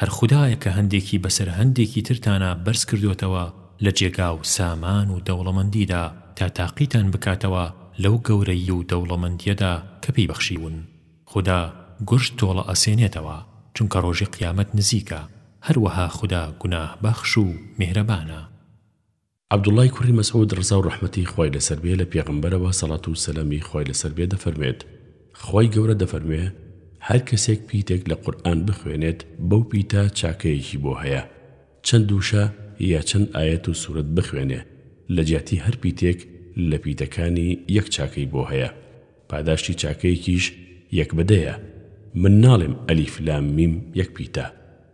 هەر خودایە کە هەندێکی بەسەر هەندێکی ترتانا بەرز کردۆتەوە لە جێگا و سامان و دەوڵەمەندیدا تا تاقیتان بکاتەوە لەو گەورەیی و دەوڵەمەندیەدا کە پێی بەخشیوون. خودا گورج تۆڵە ئەسێنێتەوە چونکە ڕۆژی قیامەت نزیکە، هەروەها خودا گوناهبەخش و میهرەبانە. عەبدوڵڵای کوڕی مەسعود ڕزاو ڕەحمەتی خوای لەسەر بێ لە پێغەمبەرەوە سەڵاتو سەلامی خوای لەسەر بێ دەفەرموێت، خوای گەورە دەفەرموێ، هەر کەسێک پیتێک لە قورئان بخوێنێت بەو پیتە چاکەیەکی بۆ هەیە، چەند وشە یا چەند ئایەت و سورەت بخوێنێ لە جیاتی هەر پیتێک لە پیتەکانی یەک چاکەی بۆ هەیە، پاداشتی چاکەیەکیش یەک بە دەیە، من ناڵێم، الیف لام میم، یەک پیتە.